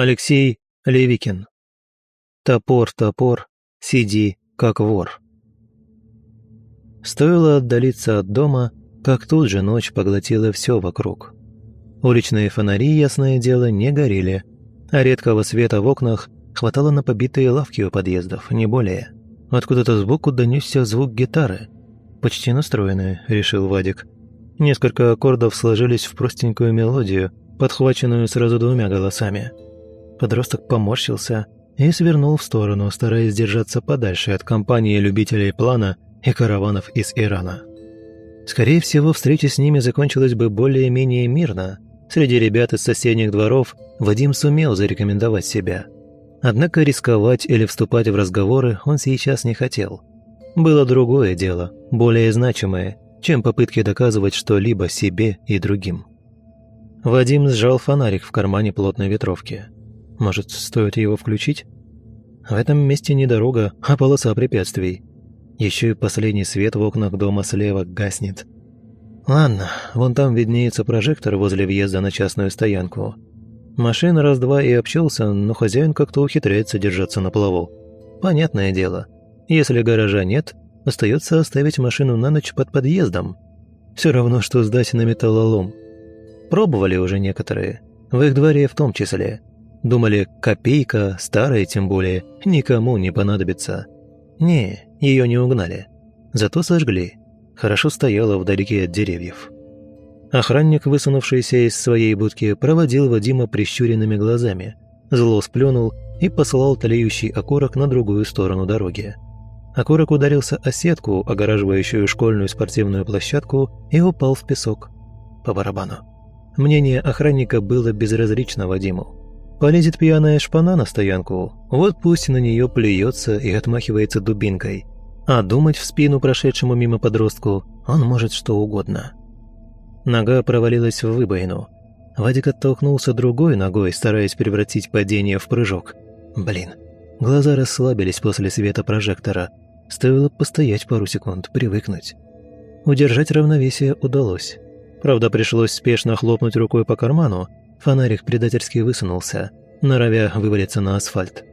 Алексей Левикин. Топор, топор, сиди, как вор. Стоило отдалиться от дома, как тут же ночь поглотила все вокруг. Уличные фонари, ясное дело, не горели, а редкого света в окнах хватало на побитые лавки у подъездов, не более. Откуда-то сбоку донесся звук гитары. «Почти настроенная», — решил Вадик. Несколько аккордов сложились в простенькую мелодию, подхваченную сразу двумя голосами. Подросток поморщился и свернул в сторону, стараясь держаться подальше от компании любителей плана и караванов из Ирана. Скорее всего, встреча с ними закончилась бы более-менее мирно. Среди ребят из соседних дворов Вадим сумел зарекомендовать себя. Однако рисковать или вступать в разговоры он сейчас не хотел. Было другое дело, более значимое, чем попытки доказывать что-либо себе и другим. Вадим сжал фонарик в кармане плотной ветровки. Может, стоит его включить? В этом месте не дорога, а полоса препятствий. Еще и последний свет в окнах дома слева гаснет. Ладно, вон там виднеется прожектор возле въезда на частную стоянку. Машина раз-два и общался, но хозяин как-то ухитряется держаться на плаву. Понятное дело, если гаража нет, остается оставить машину на ночь под подъездом. Все равно, что сдать на металлолом. Пробовали уже некоторые, в их дворе в том числе. Думали, копейка, старая тем более, никому не понадобится. Не, ее не угнали. Зато сожгли. Хорошо стояла вдалеке от деревьев. Охранник, высунувшийся из своей будки, проводил Вадима прищуренными глазами, зло сплюнул и послал тлеющий окорок на другую сторону дороги. Окорок ударился о сетку, огораживающую школьную спортивную площадку, и упал в песок. По барабану. Мнение охранника было безразлично Вадиму. Полезет пьяная шпана на стоянку, вот пусть на нее плюется и отмахивается дубинкой. А думать в спину прошедшему мимо подростку он может что угодно. Нога провалилась в выбоину. Вадик оттолкнулся другой ногой, стараясь превратить падение в прыжок. Блин, глаза расслабились после света прожектора. Стоило постоять пару секунд, привыкнуть. Удержать равновесие удалось. Правда, пришлось спешно хлопнуть рукой по карману, фонарик предательски высунулся, норовя вывалиться на асфальт.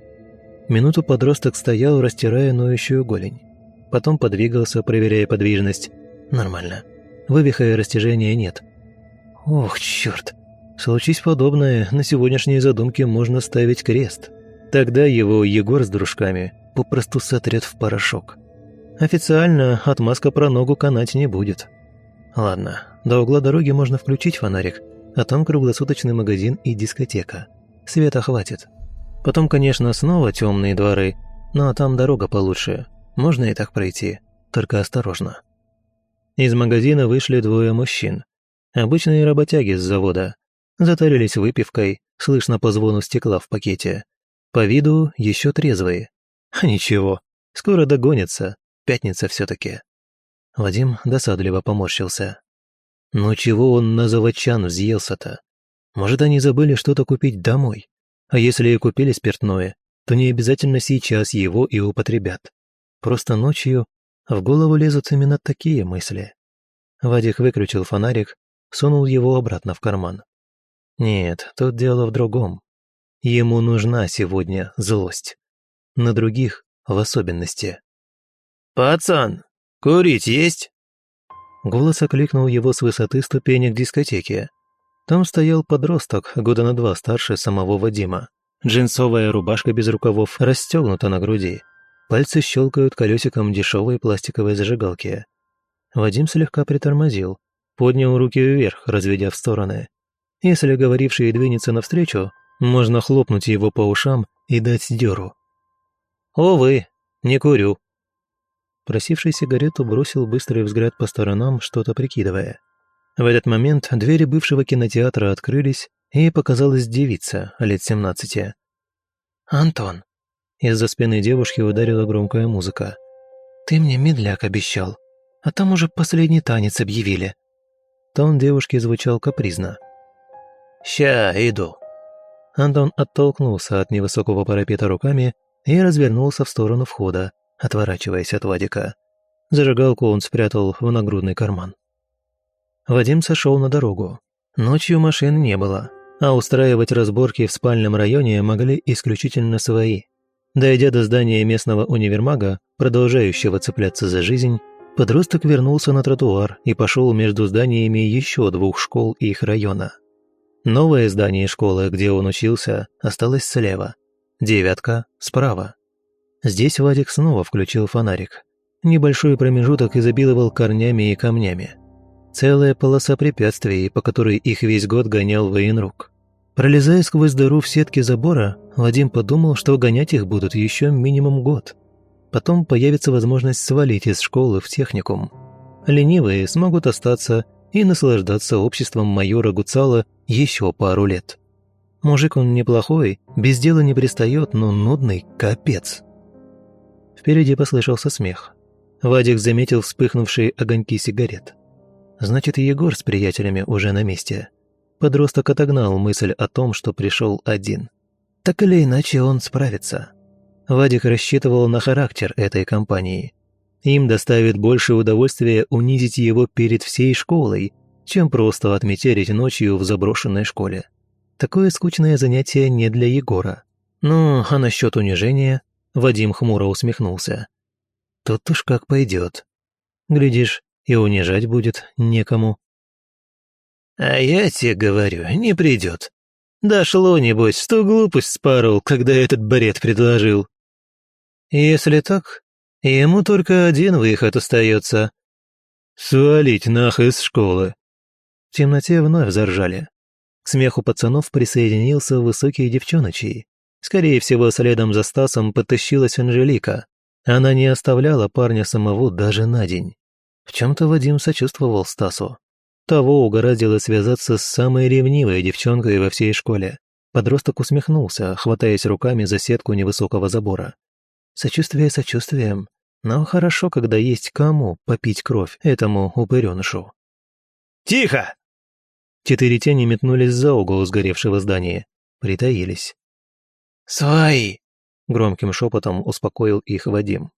Минуту подросток стоял, растирая ноющую голень. Потом подвигался, проверяя подвижность. Нормально. Вывиха и растяжения нет. Ох, черт! Случись подобное, на сегодняшней задумке можно ставить крест. Тогда его Егор с дружками попросту сотрет в порошок. Официально отмазка про ногу канать не будет. Ладно, до угла дороги можно включить фонарик, а там круглосуточный магазин и дискотека. Света хватит. Потом, конечно, снова темные дворы, но там дорога получше. Можно и так пройти, только осторожно. Из магазина вышли двое мужчин. Обычные работяги с завода. Затарились выпивкой, слышно по звону стекла в пакете. По виду еще трезвые. А ничего, скоро догонятся, пятница все таки Вадим досадливо поморщился. Но чего он на заводчан взъелся-то? Может, они забыли что-то купить домой? А если и купили спиртное, то не обязательно сейчас его и употребят. Просто ночью в голову лезут именно такие мысли. Вадик выключил фонарик, сунул его обратно в карман. Нет, тут дело в другом. Ему нужна сегодня злость. На других в особенности. «Пацан, курить есть?» Голос окликнул его с высоты ступенек дискотеки. Там стоял подросток, года на два старше самого Вадима. Джинсовая рубашка без рукавов расстегнута на груди. Пальцы щелкают колесиком дешевой пластиковой зажигалки. Вадим слегка притормозил, поднял руки вверх, разведя в стороны. Если говоривший двинется навстречу, можно хлопнуть его по ушам и дать дёру. «Увы, не курю». Просивший сигарету бросил быстрый взгляд по сторонам, что-то прикидывая. В этот момент двери бывшего кинотеатра открылись, и показалась девица лет семнадцати. «Антон», из-за спины девушки ударила громкая музыка. «Ты мне медляк обещал, а там уже последний танец объявили». Тон девушки звучал капризно. «Ща, иду». Антон оттолкнулся от невысокого парапета руками и развернулся в сторону входа, отворачиваясь от Вадика. Зажигалку он спрятал в нагрудный карман. Вадим сошел на дорогу. Ночью машин не было. а устраивать разборки в спальном районе могли исключительно свои. Дойдя до здания местного универмага, продолжающего цепляться за жизнь, подросток вернулся на тротуар и пошел между зданиями еще двух школ их района. Новое здание школы, где он учился, осталось слева, девятка – справа. Здесь Вадик снова включил фонарик. Небольшой промежуток изобиловал корнями и камнями. Целая полоса препятствий, по которой их весь год гонял военрук. Пролезая сквозь дыру в сетке забора, Вадим подумал, что гонять их будут еще минимум год. Потом появится возможность свалить из школы в техникум. Ленивые смогут остаться и наслаждаться обществом майора Гуцала еще пару лет. Мужик он неплохой, без дела не пристает, но нудный – капец. Впереди послышался смех. Вадик заметил вспыхнувшие огоньки сигарет. Значит, Егор с приятелями уже на месте подросток отогнал мысль о том, что пришел один. Так или иначе он справится. Вадик рассчитывал на характер этой компании. Им доставит больше удовольствия унизить его перед всей школой, чем просто отметерить ночью в заброшенной школе. Такое скучное занятие не для Егора. Ну, а насчет унижения Вадим хмуро усмехнулся. Тут уж как пойдет. Глядишь, и унижать будет некому. А я тебе говорю, не придет. Дошло, небось, что глупость спорол, когда этот бред предложил. Если так, ему только один выход остается. Свалить нах из школы. В темноте вновь заржали. К смеху пацанов присоединился высокий девчоночий. Скорее всего, следом за Стасом потащилась Анжелика. Она не оставляла парня самого даже на день. В чем-то Вадим сочувствовал Стасу. Того угораздило связаться с самой ревнивой девчонкой во всей школе. Подросток усмехнулся, хватаясь руками за сетку невысокого забора. Сочувствие сочувствием, но хорошо, когда есть кому попить кровь этому упыренышу. «Тихо!» Четыре тени метнулись за угол сгоревшего здания. Притаились. «Свои!» — громким шепотом успокоил их Вадим.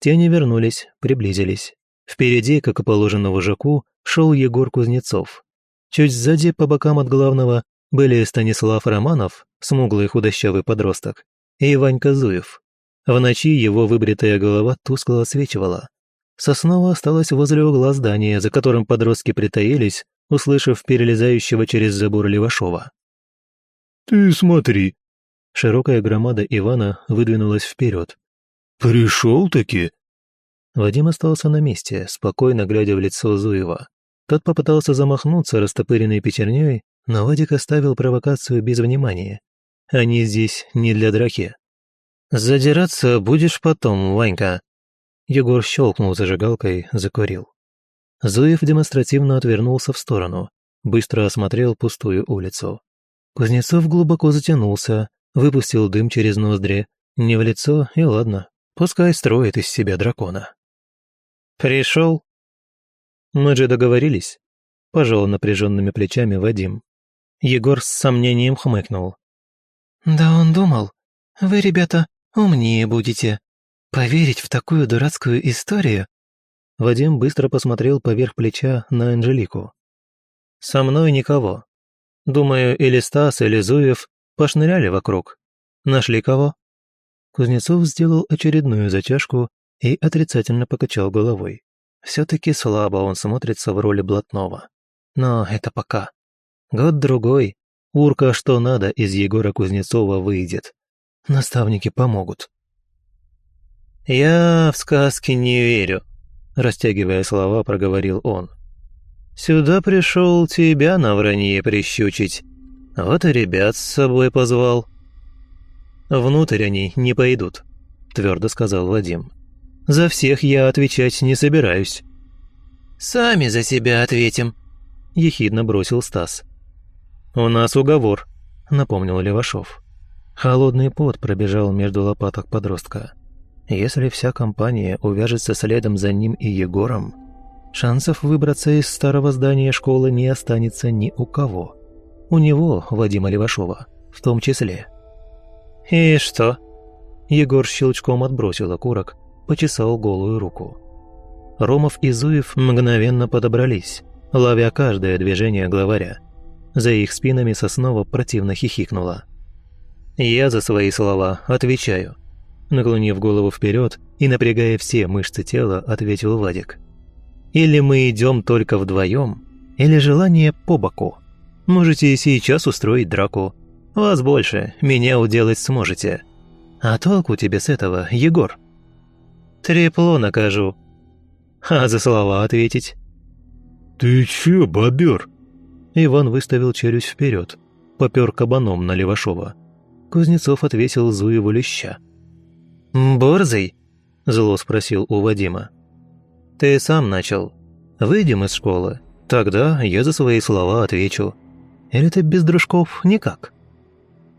Тени вернулись, приблизились. Впереди, как и положено вожаку, шел Егор Кузнецов. Чуть сзади, по бокам от главного, были Станислав Романов, смуглый худощавый подросток, и Ванька Зуев. В ночи его выбритая голова тускло освечивала. Соснова осталась возле угла здания, за которым подростки притаились, услышав перелезающего через забор Левашова. «Ты смотри!» Широкая громада Ивана выдвинулась вперед. «Пришел-таки?» Вадим остался на месте, спокойно глядя в лицо Зуева. Тот попытался замахнуться растопыренной пятерней, но Вадик оставил провокацию без внимания. Они здесь не для драки. «Задираться будешь потом, Ванька». Егор щелкнул зажигалкой, закурил. Зуев демонстративно отвернулся в сторону, быстро осмотрел пустую улицу. Кузнецов глубоко затянулся, выпустил дым через ноздри. Не в лицо, и ладно, пускай строит из себя дракона. «Пришел?» «Мы же договорились», – пожал напряженными плечами Вадим. Егор с сомнением хмыкнул. «Да он думал, вы, ребята, умнее будете. Поверить в такую дурацкую историю?» Вадим быстро посмотрел поверх плеча на Анжелику. «Со мной никого. Думаю, или Стас, или Зуев пошныряли вокруг. Нашли кого?» Кузнецов сделал очередную затяжку и отрицательно покачал головой. Все-таки слабо он смотрится в роли блатного. Но это пока. Год-другой. Урка что надо из Егора Кузнецова выйдет. Наставники помогут. «Я в сказки не верю», – растягивая слова, проговорил он. «Сюда пришел тебя на вранье прищучить. Вот и ребят с собой позвал». «Внутрь они не пойдут», – твердо сказал Вадим. За всех я отвечать не собираюсь». «Сами за себя ответим», – ехидно бросил Стас. «У нас уговор», – напомнил Левашов. Холодный пот пробежал между лопаток подростка. Если вся компания увяжется следом за ним и Егором, шансов выбраться из старого здания школы не останется ни у кого. У него, Вадима Левашова, в том числе. «И что?» Егор щелчком отбросил окурок почесал голую руку. Ромов и Зуев мгновенно подобрались, ловя каждое движение главаря. За их спинами Соснова противно хихикнула. «Я за свои слова отвечаю», наклонив голову вперед и напрягая все мышцы тела, ответил Вадик. «Или мы идем только вдвоем, или желание по боку. Можете сейчас устроить драку. Вас больше, меня уделать сможете. А толку тебе с этого, Егор?» «Трепло накажу». «А за слова ответить?» «Ты чё, бобер?» Иван выставил челюсть вперед, попер кабаном на Левашова. Кузнецов отвесил Зуеву леща. «Борзый?» – зло спросил у Вадима. «Ты сам начал. Выйдем из школы. Тогда я за свои слова отвечу. Или ты без дружков никак?»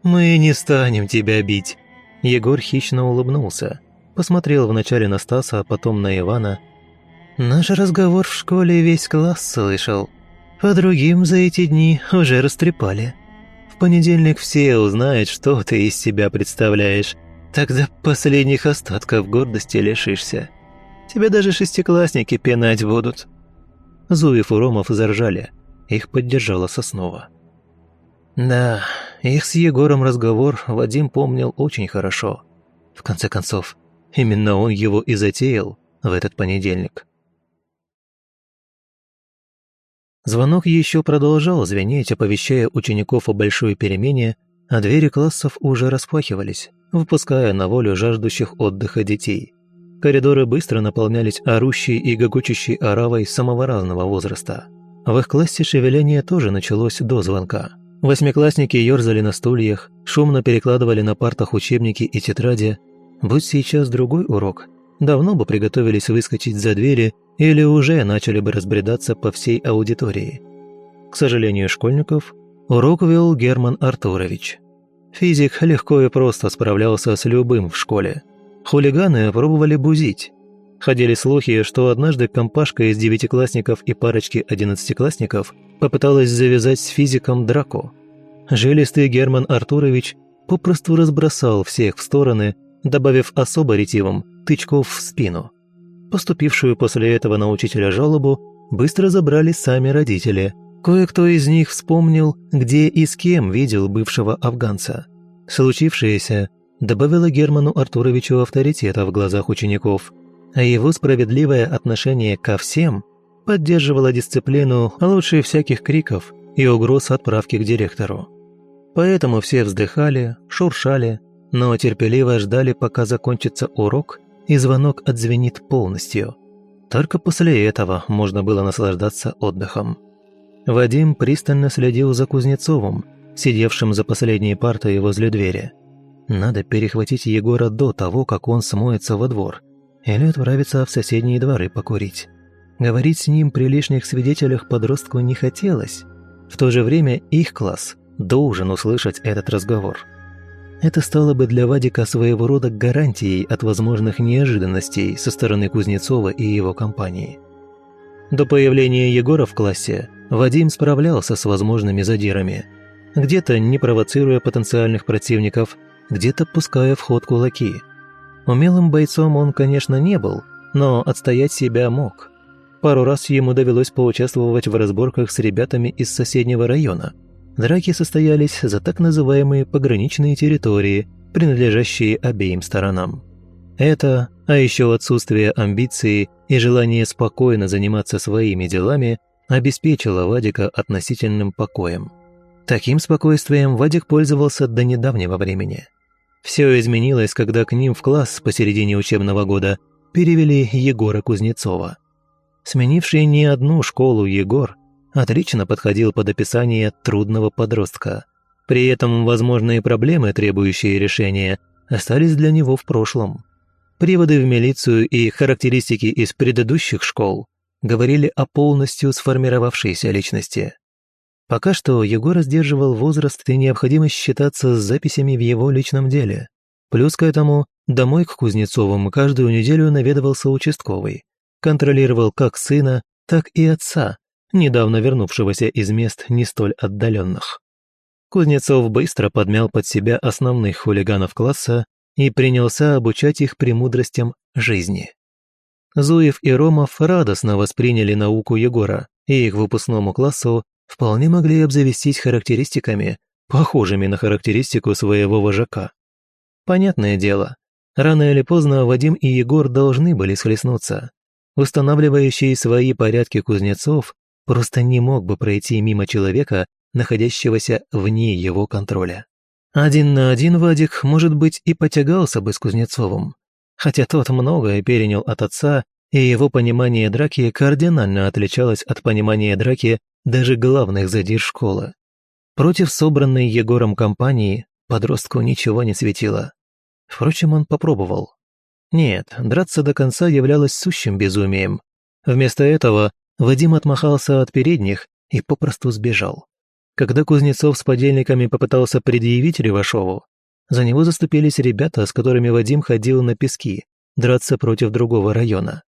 «Мы не станем тебя бить!» Егор хищно улыбнулся. Посмотрел вначале на Стаса, а потом на Ивана. «Наш разговор в школе весь класс слышал. По другим за эти дни уже растрепали. В понедельник все узнают, что ты из себя представляешь. Тогда последних остатков гордости лишишься. Тебя даже шестиклассники пенать будут». Зуев и Ромов заржали. Их поддержала Соснова. Да, их с Егором разговор Вадим помнил очень хорошо. В конце концов, именно он его и затеял в этот понедельник. Звонок еще продолжал звенеть, оповещая учеников о большой перемене, а двери классов уже распахивались выпуская на волю жаждущих отдыха детей. Коридоры быстро наполнялись орущей и гогочущей оравой самого разного возраста. В их классе шевеление тоже началось до звонка. Восьмиклассники ерзали на стульях, шумно перекладывали на партах учебники и тетради. Будь сейчас другой урок, давно бы приготовились выскочить за двери или уже начали бы разбредаться по всей аудитории. К сожалению школьников, урок вел Герман Артурович – Физик легко и просто справлялся с любым в школе. Хулиганы пробовали бузить. Ходили слухи, что однажды компашка из девятиклассников и парочки одиннадцатиклассников попыталась завязать с физиком драку. Жилистый Герман Артурович попросту разбросал всех в стороны, добавив особо ретивым тычков в спину. Поступившую после этого на учителя жалобу быстро забрали сами родители – Кое-кто из них вспомнил, где и с кем видел бывшего афганца. Случившееся добавило Герману Артуровичу авторитета в глазах учеников, а его справедливое отношение ко всем поддерживало дисциплину лучше всяких криков и угроз отправки к директору. Поэтому все вздыхали, шуршали, но терпеливо ждали, пока закончится урок и звонок отзвенит полностью. Только после этого можно было наслаждаться отдыхом. Вадим пристально следил за Кузнецовым, сидевшим за последней партой возле двери. Надо перехватить Егора до того, как он смоется во двор, или отправиться в соседние дворы покурить. Говорить с ним при лишних свидетелях подростку не хотелось. В то же время их класс должен услышать этот разговор. Это стало бы для Вадика своего рода гарантией от возможных неожиданностей со стороны Кузнецова и его компании. До появления Егора в классе Вадим справлялся с возможными задирами. Где-то не провоцируя потенциальных противников, где-то пуская в ход кулаки. Умелым бойцом он, конечно, не был, но отстоять себя мог. Пару раз ему довелось поучаствовать в разборках с ребятами из соседнего района. Драки состоялись за так называемые пограничные территории, принадлежащие обеим сторонам. Это, а еще отсутствие амбиции и желание спокойно заниматься своими делами обеспечило Вадика относительным покоем. Таким спокойствием Вадик пользовался до недавнего времени. Все изменилось, когда к ним в класс посередине учебного года перевели Егора Кузнецова. Сменивший не одну школу Егор отлично подходил под описание трудного подростка. При этом возможные проблемы, требующие решения, остались для него в прошлом. Приводы в милицию и характеристики из предыдущих школ говорили о полностью сформировавшейся личности. Пока что Егор сдерживал возраст и необходимость считаться с записями в его личном деле. Плюс к этому домой к Кузнецовым каждую неделю наведывался участковый. Контролировал как сына, так и отца, недавно вернувшегося из мест не столь отдаленных. Кузнецов быстро подмял под себя основных хулиганов класса и принялся обучать их премудростям жизни. Зуев и Ромов радостно восприняли науку Егора, и их выпускному классу вполне могли обзавестись характеристиками, похожими на характеристику своего вожака. Понятное дело, рано или поздно Вадим и Егор должны были схлестнуться. Устанавливающий свои порядки Кузнецов просто не мог бы пройти мимо человека, находящегося вне его контроля. Один на один Вадик, может быть, и потягался бы с Кузнецовым, хотя тот многое перенял от отца, и его понимание драки кардинально отличалось от понимания драки даже главных задир школы. Против собранной Егором компании подростку ничего не светило. Впрочем, он попробовал. Нет, драться до конца являлось сущим безумием. Вместо этого Вадим отмахался от передних и попросту сбежал. Когда Кузнецов с подельниками попытался предъявить Левашову, за него заступились ребята, с которыми Вадим ходил на пески, драться против другого района.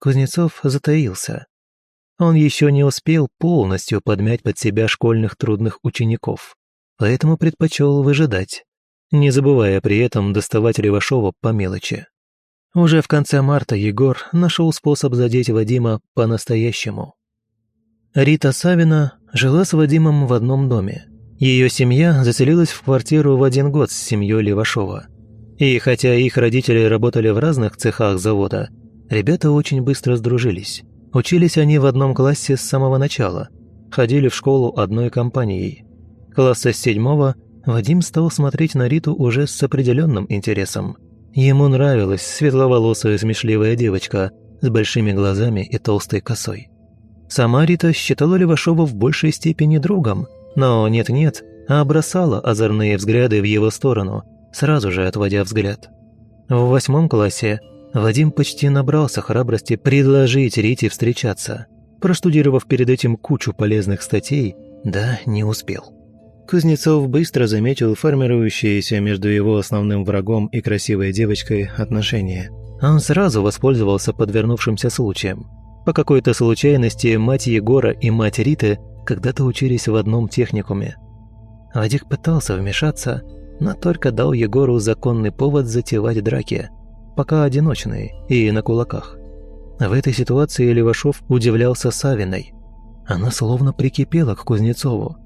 Кузнецов затаился. Он еще не успел полностью подмять под себя школьных трудных учеников, поэтому предпочел выжидать, не забывая при этом доставать Левашова по мелочи. Уже в конце марта Егор нашел способ задеть Вадима по-настоящему. Рита Савина жила с Вадимом в одном доме. Ее семья заселилась в квартиру в один год с семьей Левашова. И хотя их родители работали в разных цехах завода, ребята очень быстро сдружились. Учились они в одном классе с самого начала, ходили в школу одной компанией. Класса с седьмого Вадим стал смотреть на Риту уже с определенным интересом. Ему нравилась светловолосая смешливая девочка с большими глазами и толстой косой. Сама Рита считала Левашова в большей степени другом, но нет-нет, а бросала озорные взгляды в его сторону, сразу же отводя взгляд. В восьмом классе Вадим почти набрался храбрости предложить Рите встречаться. Проштудировав перед этим кучу полезных статей, да, не успел. Кузнецов быстро заметил формирующиеся между его основным врагом и красивой девочкой отношения. Он сразу воспользовался подвернувшимся случаем – по какой-то случайности мать Егора и мать Риты когда-то учились в одном техникуме. Вадик пытался вмешаться, но только дал Егору законный повод затевать драки, пока одиночные и на кулаках. В этой ситуации Левашов удивлялся Савиной. Она словно прикипела к Кузнецову.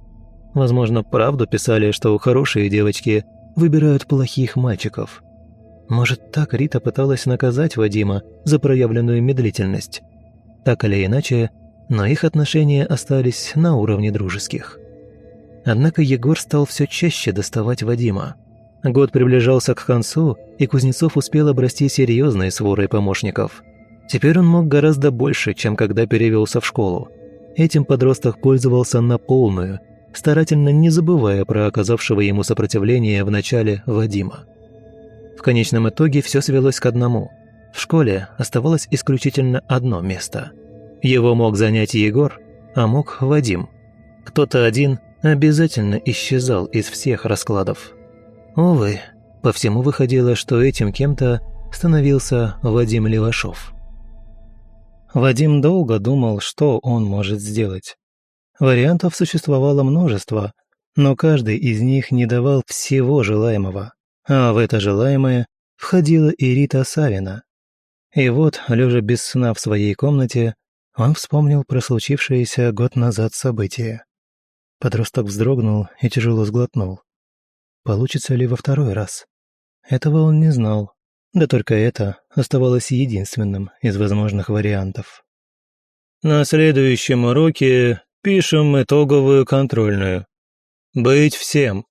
Возможно, правду писали, что хорошие девочки выбирают плохих мальчиков. Может, так Рита пыталась наказать Вадима за проявленную медлительность. Так или иначе, но их отношения остались на уровне дружеских. Однако Егор стал все чаще доставать Вадима. Год приближался к концу, и Кузнецов успел обрасти серьезной сворой помощников. Теперь он мог гораздо больше, чем когда перевелся в школу. Этим подросток пользовался на полную, старательно не забывая про оказавшего ему сопротивление в начале Вадима. В конечном итоге все свелось к одному. В школе оставалось исключительно одно место. Его мог занять Егор, а мог Вадим. Кто-то один обязательно исчезал из всех раскладов. Увы, по всему выходило, что этим кем-то становился Вадим Левашов. Вадим долго думал, что он может сделать. Вариантов существовало множество, но каждый из них не давал всего желаемого. А в это желаемое входила и Рита Савина. И вот, лежа без сна в своей комнате, он вспомнил про случившееся год назад событие. Подросток вздрогнул и тяжело сглотнул. Получится ли во второй раз? Этого он не знал. Да только это оставалось единственным из возможных вариантов. На следующем уроке пишем итоговую контрольную. Быть всем.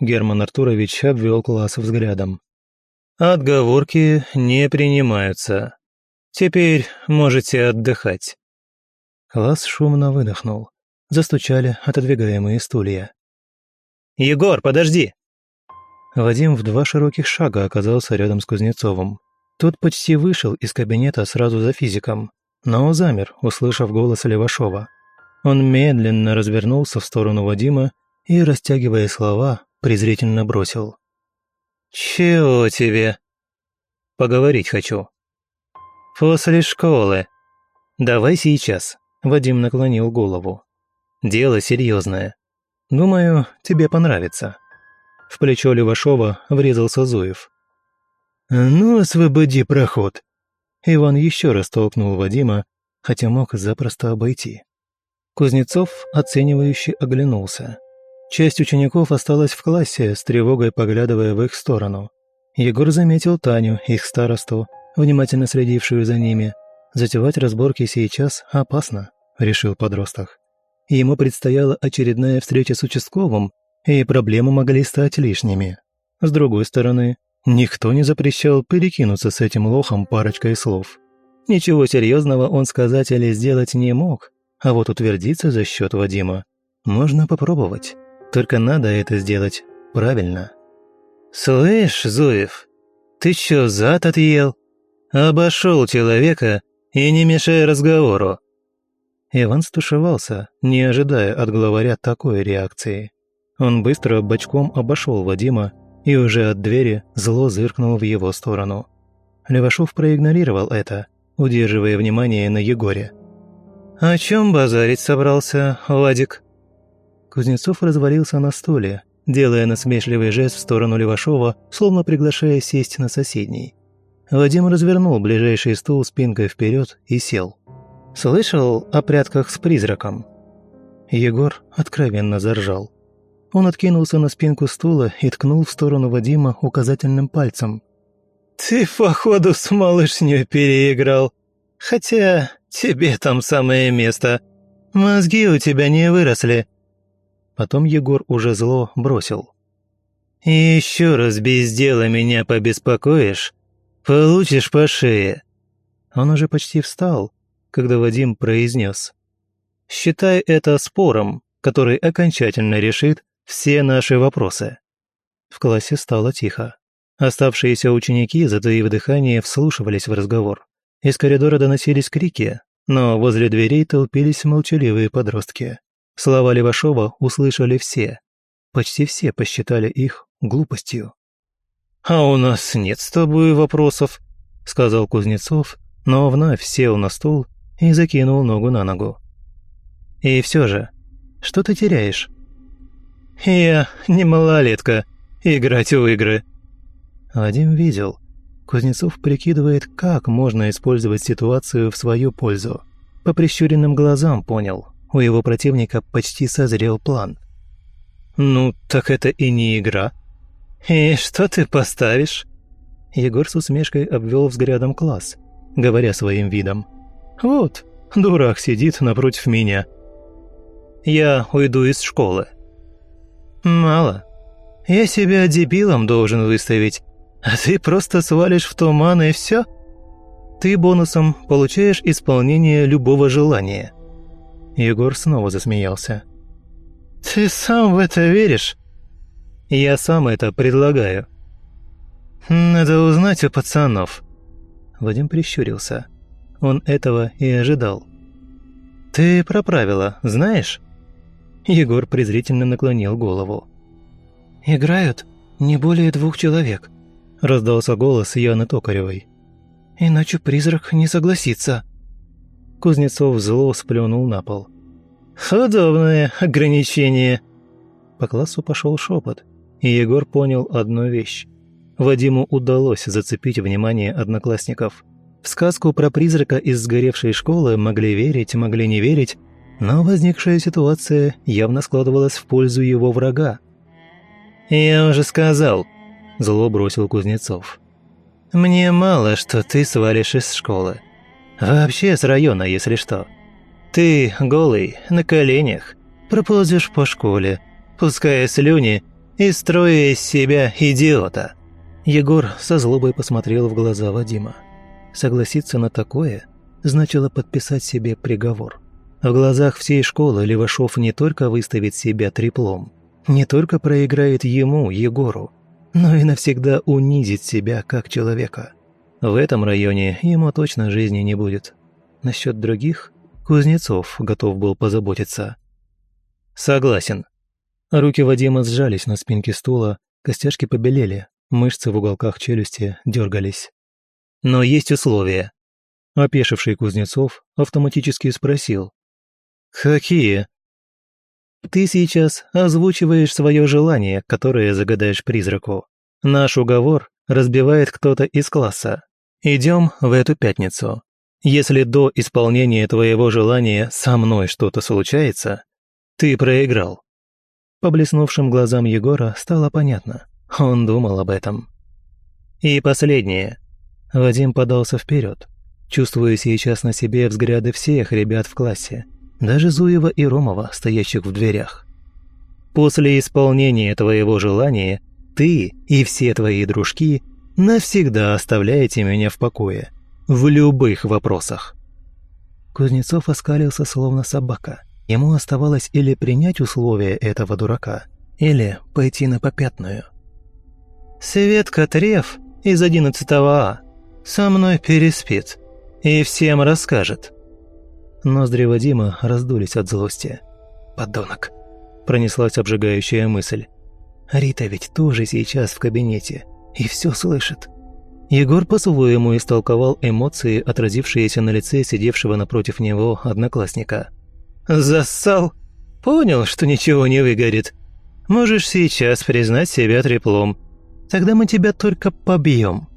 Герман Артурович обвел класс взглядом. Отговорки не принимаются. Теперь можете отдыхать». Класс шумно выдохнул. Застучали отодвигаемые стулья. «Егор, подожди!» Вадим в два широких шага оказался рядом с Кузнецовым. Тот почти вышел из кабинета сразу за физиком, но замер, услышав голос Левашова. Он медленно развернулся в сторону Вадима и, растягивая слова, презрительно бросил. «Чего тебе?» «Поговорить хочу». «После школы». «Давай сейчас», — Вадим наклонил голову. «Дело серьезное. Думаю, тебе понравится». В плечо Левашова врезался Зуев. «Ну, освободи проход». Иван еще раз толкнул Вадима, хотя мог запросто обойти. Кузнецов оценивающе оглянулся. Часть учеников осталась в классе, с тревогой поглядывая в их сторону. Егор заметил Таню, их старосту, внимательно следившую за ними. Затевать разборки сейчас опасно, решил подросток. Ему предстояла очередная встреча с участковым, и проблемы могли стать лишними. С другой стороны, никто не запрещал перекинуться с этим лохом парочкой слов. Ничего серьезного он сказать или сделать не мог, а вот утвердиться за счет Вадима можно попробовать. Только надо это сделать правильно. «Слышь, Зуев, ты чё, зад отъел? Обошел человека и не мешай разговору». Иван стушевался, не ожидая от главаря такой реакции. Он быстро бочком обошел Вадима и уже от двери зло зыркнул в его сторону. Левашов проигнорировал это, удерживая внимание на Егоре. «О чем базарить собрался, Вадик?» Кузнецов развалился на стуле, делая насмешливый жест в сторону Левашова, словно приглашая сесть на соседний. Вадим развернул ближайший стул спинкой вперед и сел. «Слышал о прятках с призраком?» Егор откровенно заржал. Он откинулся на спинку стула и ткнул в сторону Вадима указательным пальцем. «Ты, походу, с малышней переиграл. Хотя тебе там самое место. Мозги у тебя не выросли. Потом Егор уже зло бросил. «И еще раз без дела меня побеспокоишь, получишь по шее». Он уже почти встал, когда Вадим произнес. «Считай это спором, который окончательно решит все наши вопросы». В классе стало тихо. Оставшиеся ученики, затаив дыхание, вслушивались в разговор. Из коридора доносились крики, но возле дверей толпились молчаливые подростки. Слова Левашова услышали все. Почти все посчитали их глупостью. «А у нас нет с тобой вопросов», — сказал Кузнецов, но вновь сел на стул и закинул ногу на ногу. «И все же, что ты теряешь?» «Я не малолетка, играть в игры». Вадим видел. Кузнецов прикидывает, как можно использовать ситуацию в свою пользу. По прищуренным глазам понял, у его противника почти созрел план. «Ну, так это и не игра. И что ты поставишь?» Егор с усмешкой обвел взглядом класс, говоря своим видом. «Вот, дурак сидит напротив меня. Я уйду из школы». «Мало. Я себя дебилом должен выставить, а ты просто свалишь в туман и все. Ты бонусом получаешь исполнение любого желания. Егор снова засмеялся. «Ты сам в это веришь?» «Я сам это предлагаю». «Надо узнать у пацанов». Вадим прищурился. Он этого и ожидал. «Ты про правила знаешь?» Егор презрительно наклонил голову. «Играют не более двух человек», – раздался голос Яны Токаревой. «Иначе призрак не согласится». Кузнецов зло сплюнул на пол. «Удобное ограничение!» По классу пошел шепот, и Егор понял одну вещь. Вадиму удалось зацепить внимание одноклассников. В сказку про призрака из сгоревшей школы могли верить, могли не верить, но возникшая ситуация явно складывалась в пользу его врага. «Я уже сказал», – зло бросил Кузнецов. «Мне мало, что ты свалишь из школы. Вообще с района, если что. Ты, голый, на коленях, проползешь по школе, пуская слюни и строя из себя идиота». Егор со злобой посмотрел в глаза Вадима. Согласиться на такое значило подписать себе приговор. В глазах всей школы Левашов не только выставит себя треплом, не только проиграет ему, Егору, но и навсегда унизит себя как человека. В этом районе ему точно жизни не будет. Насчет других Кузнецов готов был позаботиться. «Согласен». Руки Вадима сжались на спинке стула, костяшки побелели, мышцы в уголках челюсти дергались. «Но есть условия». Опешивший Кузнецов автоматически спросил. «Какие?» «Ты сейчас озвучиваешь свое желание, которое загадаешь призраку. Наш уговор разбивает кто-то из класса. Идем в эту пятницу. Если до исполнения твоего желания со мной что-то случается, ты проиграл». По блеснувшим глазам Егора стало понятно. Он думал об этом. «И последнее». Вадим подался вперед, чувствуя сейчас на себе взгляды всех ребят в классе, даже Зуева и Ромова, стоящих в дверях. «После исполнения твоего желания ты и все твои дружки навсегда оставляете меня в покое. В любых вопросах». Кузнецов оскалился словно собака. Ему оставалось или принять условия этого дурака, или пойти на попятную. «Светка Треф из 11 А со мной переспит и всем расскажет». Ноздри Вадима раздулись от злости. «Подонок!» – пронеслась обжигающая мысль. «Рита ведь тоже сейчас в кабинете и все слышит». Егор по-своему истолковал эмоции, отразившиеся на лице сидевшего напротив него одноклассника. «Зассал? Понял, что ничего не выгорит. Можешь сейчас признать себя треплом. Тогда мы тебя только побьем».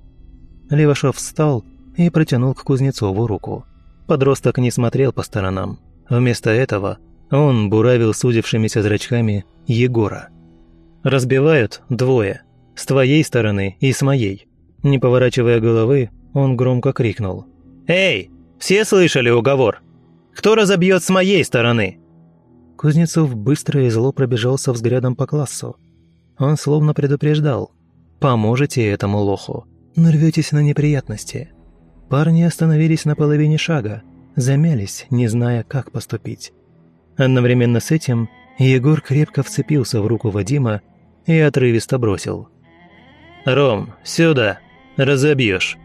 Левашов встал и протянул к Кузнецову руку. Подросток не смотрел по сторонам. Вместо этого он буравил судившимися зрачками Егора. «Разбивают двое. С твоей стороны и с моей». Не поворачивая головы, он громко крикнул. «Эй, все слышали уговор? Кто разобьет с моей стороны?» Кузнецов быстро и зло пробежался взглядом по классу. Он словно предупреждал. «Поможете этому лоху, нарветесь на неприятности». Парни остановились на половине шага, замялись, не зная, как поступить. Одновременно с этим Егор крепко вцепился в руку Вадима и отрывисто бросил. «Ром, сюда! Разобьешь!»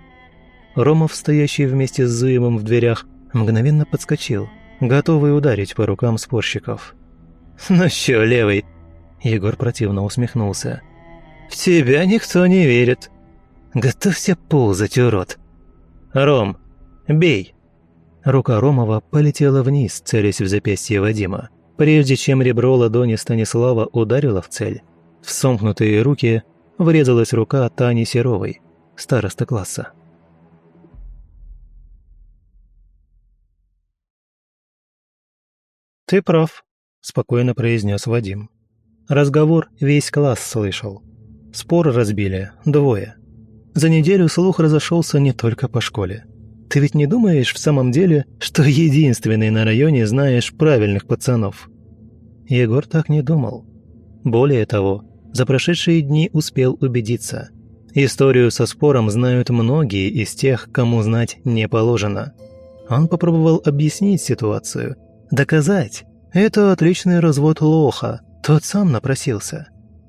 Ромов, стоящий вместе с Зуевым в дверях, мгновенно подскочил, готовый ударить по рукам спорщиков. «Ну чё, левый?» Егор противно усмехнулся. «В тебя никто не верит. Готовься ползать, урод!» «Ром, бей!» Рука Ромова полетела вниз, целясь в запястье Вадима. Прежде чем ребро ладони Станислава ударило в цель, в сомкнутые руки врезалась рука Тани Серовой, староста класса. «Ты прав», – спокойно произнес Вадим. Разговор весь класс слышал. Спор разбили двое. За неделю слух разошелся не только по школе. Ты ведь не думаешь в самом деле, что единственный на районе знаешь правильных пацанов?» Егор так не думал. Более того, за прошедшие дни успел убедиться. Историю со спором знают многие из тех, кому знать не положено. Он попробовал объяснить ситуацию, доказать. Это отличный развод лоха, тот сам напросился.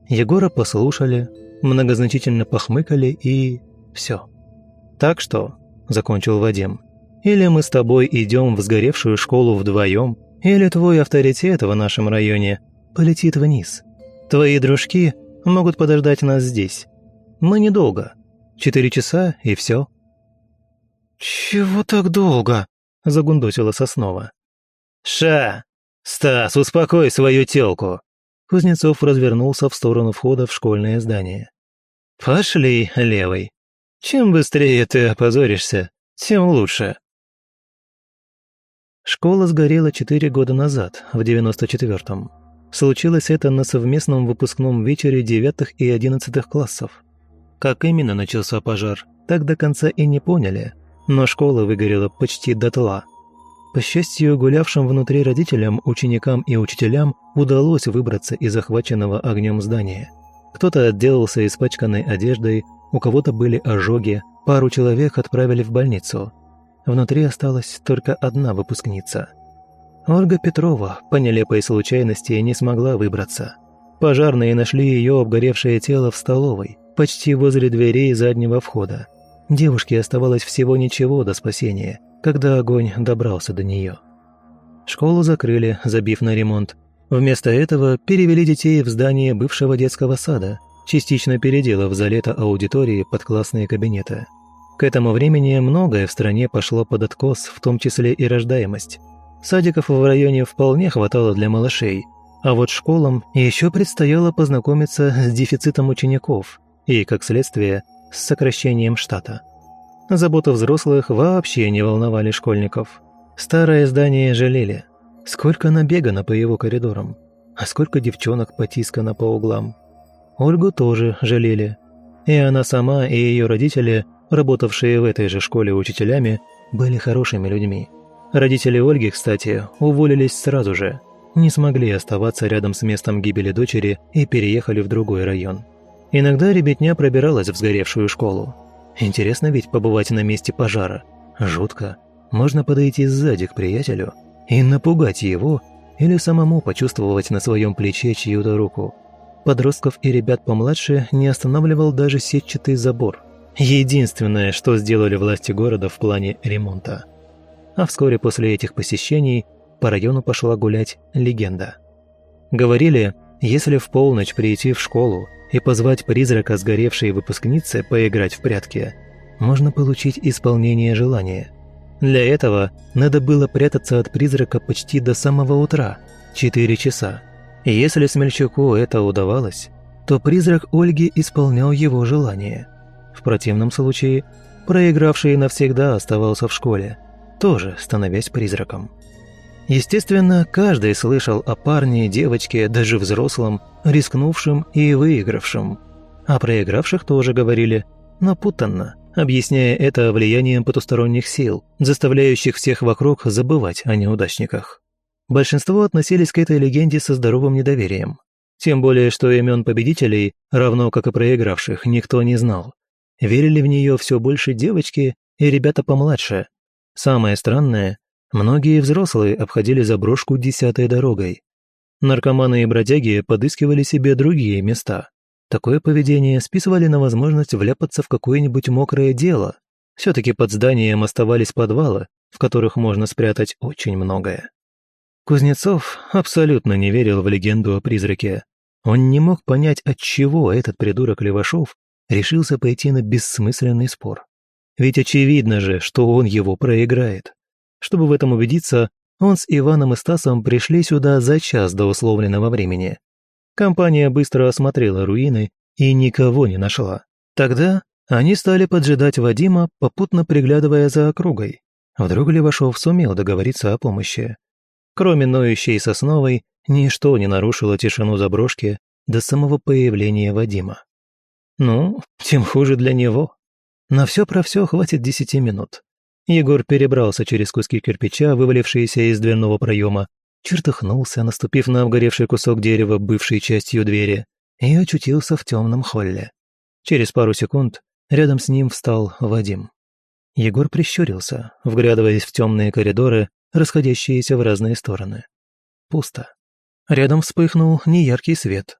Егора послушали, многозначительно похмыкали и... все. Так что, закончил Вадим, или мы с тобой идем в сгоревшую школу вдвоем, или твой авторитет в нашем районе полетит вниз. Твои дружки могут подождать нас здесь. Мы недолго. Четыре часа и все. «Чего так долго?» – загундосила Соснова. «Ша! Стас, успокой свою тёлку!» Кузнецов развернулся в сторону входа в школьное здание. «Пошли, левый. Чем быстрее ты опозоришься, тем лучше». Школа сгорела четыре года назад, в 94-м. Случилось это на совместном выпускном вечере девятых и одиннадцатых классов. Как именно начался пожар, так до конца и не поняли, но школа выгорела почти дотла. По счастью, гулявшим внутри родителям, ученикам и учителям удалось выбраться из захваченного огнем здания. Кто-то отделался испачканной одеждой, у кого-то были ожоги, пару человек отправили в больницу. Внутри осталась только одна выпускница. Ольга Петрова, по нелепой случайности, не смогла выбраться. Пожарные нашли ее обгоревшее тело в столовой, почти возле дверей заднего входа. Девушке оставалось всего ничего до спасения, когда огонь добрался до нее. Школу закрыли, забив на ремонт, Вместо этого перевели детей в здание бывшего детского сада, частично переделав за лето аудитории под классные кабинеты. К этому времени многое в стране пошло под откос, в том числе и рождаемость. Садиков в районе вполне хватало для малышей, а вот школам еще предстояло познакомиться с дефицитом учеников и, как следствие, с сокращением штата. Забота взрослых вообще не волновали школьников. Старое здание жалели. Сколько набегано по его коридорам, а сколько девчонок потискано по углам. Ольгу тоже жалели. И она сама, и ее родители, работавшие в этой же школе учителями, были хорошими людьми. Родители Ольги, кстати, уволились сразу же. Не смогли оставаться рядом с местом гибели дочери и переехали в другой район. Иногда ребятня пробиралась в сгоревшую школу. Интересно ведь побывать на месте пожара. Жутко. Можно подойти сзади к приятелю и напугать его или самому почувствовать на своем плече чью-то руку. Подростков и ребят помладше не останавливал даже сетчатый забор. Единственное, что сделали власти города в плане ремонта. А вскоре после этих посещений по району пошла гулять легенда. Говорили, если в полночь прийти в школу и позвать призрака сгоревшей выпускницы поиграть в прятки, можно получить исполнение желания. Для этого надо было прятаться от призрака почти до самого утра, 4 часа. Если Смельчаку это удавалось, то призрак Ольги исполнял его желание. В противном случае проигравший навсегда оставался в школе, тоже становясь призраком. Естественно, каждый слышал о парне, девочке, даже взрослом, рискнувшем и выигравшем. О проигравших тоже говорили, напутанно, объясняя это влиянием потусторонних сил, заставляющих всех вокруг забывать о неудачниках. Большинство относились к этой легенде со здоровым недоверием. Тем более, что имен победителей, равно как и проигравших, никто не знал. Верили в нее все больше девочки и ребята помладше. Самое странное, Многие взрослые обходили заброшку десятой дорогой. Наркоманы и бродяги подыскивали себе другие места. Такое поведение списывали на возможность вляпаться в какое-нибудь мокрое дело. Все-таки под зданием оставались подвалы, в которых можно спрятать очень многое. Кузнецов абсолютно не верил в легенду о призраке. Он не мог понять, от чего этот придурок Левашов решился пойти на бессмысленный спор. Ведь очевидно же, что он его проиграет. Чтобы в этом убедиться, он с Иваном и Стасом пришли сюда за час до условленного времени. Компания быстро осмотрела руины и никого не нашла. Тогда они стали поджидать Вадима, попутно приглядывая за округой. Вдруг Левашов сумел договориться о помощи. Кроме ноющей сосновой, ничто не нарушило тишину заброшки до самого появления Вадима. Ну, тем хуже для него. На все про все хватит десяти минут. Егор перебрался через куски кирпича, вывалившиеся из дверного проема, чертыхнулся, наступив на обгоревший кусок дерева, бывшей частью двери, и очутился в темном холле. Через пару секунд рядом с ним встал Вадим. Егор прищурился, вглядываясь в темные коридоры, расходящиеся в разные стороны. Пусто. Рядом вспыхнул неяркий свет.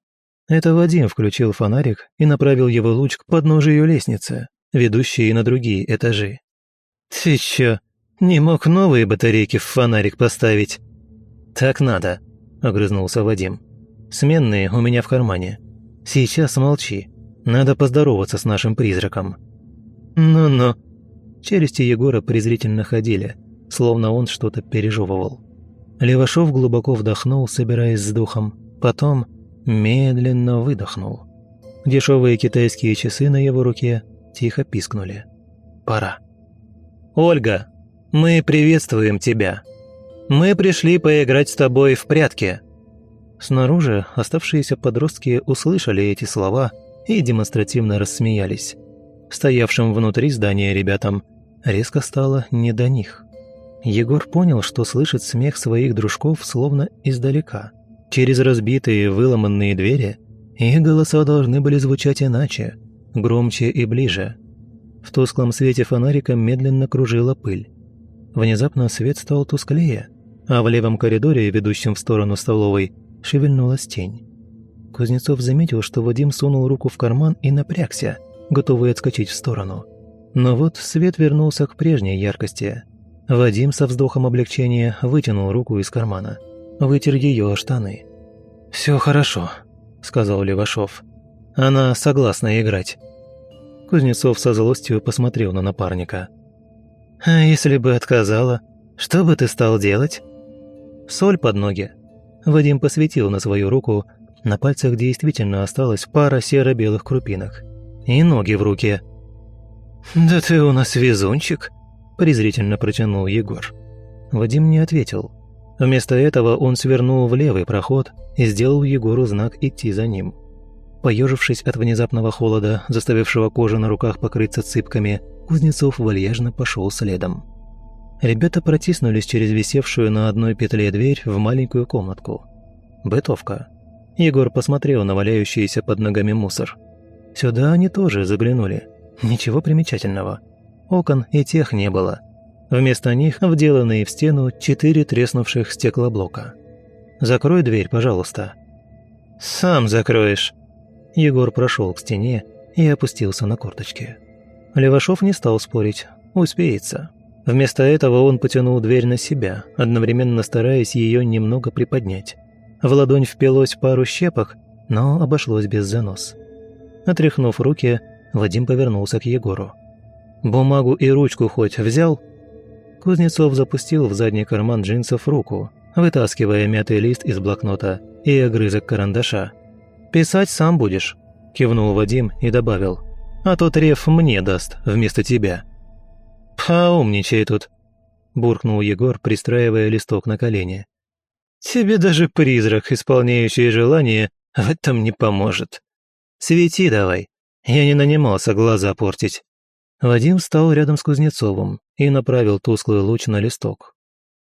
Это Вадим включил фонарик и направил его луч к подножию лестницы, ведущей на другие этажи. «Ты чё, не мог новые батарейки в фонарик поставить?» «Так надо», — огрызнулся Вадим. «Сменные у меня в кармане. Сейчас молчи. Надо поздороваться с нашим призраком». «Ну-ну». Челюсти Егора презрительно ходили, словно он что-то пережевывал. Левашов глубоко вдохнул, собираясь с духом, потом медленно выдохнул. Дешевые китайские часы на его руке тихо пискнули. «Пора». «Ольга, мы приветствуем тебя. Мы пришли поиграть с тобой в прятки». Снаружи оставшиеся подростки услышали эти слова и демонстративно рассмеялись. Стоявшим внутри здания ребятам резко стало не до них. Егор понял, что слышит смех своих дружков словно издалека. Через разбитые, выломанные двери их голоса должны были звучать иначе, громче и ближе – в тусклом свете фонарика медленно кружила пыль. Внезапно свет стал тусклее, а в левом коридоре, ведущем в сторону столовой, шевельнулась тень. Кузнецов заметил, что Вадим сунул руку в карман и напрягся, готовый отскочить в сторону. Но вот свет вернулся к прежней яркости. Вадим со вздохом облегчения вытянул руку из кармана, вытер ее о штаны. «Все хорошо», — сказал Левашов. «Она согласна играть». Кузнецов со злостью посмотрел на напарника. «А если бы отказала, что бы ты стал делать?» «Соль под ноги». Вадим посветил на свою руку, на пальцах действительно осталась пара серо-белых крупинок. «И ноги в руки». «Да ты у нас везунчик», – презрительно протянул Егор. Вадим не ответил. Вместо этого он свернул в левый проход и сделал Егору знак идти за ним. Поежившись от внезапного холода, заставившего кожу на руках покрыться цыпками, Кузнецов вальяжно пошел следом. Ребята протиснулись через висевшую на одной петле дверь в маленькую комнатку. Бытовка. Егор посмотрел на валяющийся под ногами мусор. Сюда они тоже заглянули. Ничего примечательного. Окон и тех не было. Вместо них вделанные в стену четыре треснувших стеклоблока. «Закрой дверь, пожалуйста». «Сам закроешь». Егор прошел к стене и опустился на корточки. Левашов не стал спорить. Успеется. Вместо этого он потянул дверь на себя, одновременно стараясь ее немного приподнять. В ладонь впилось пару щепок, но обошлось без занос. Отряхнув руки, Вадим повернулся к Егору. «Бумагу и ручку хоть взял?» Кузнецов запустил в задний карман джинсов руку, вытаскивая мятый лист из блокнота и огрызок карандаша. «Писать сам будешь», – кивнул Вадим и добавил. «А то треф мне даст вместо тебя». «Поумничай тут», – буркнул Егор, пристраивая листок на колени. «Тебе даже призрак, исполняющий желание, в этом не поможет. Свети давай, я не нанимался глаза портить». Вадим встал рядом с Кузнецовым и направил тусклый луч на листок.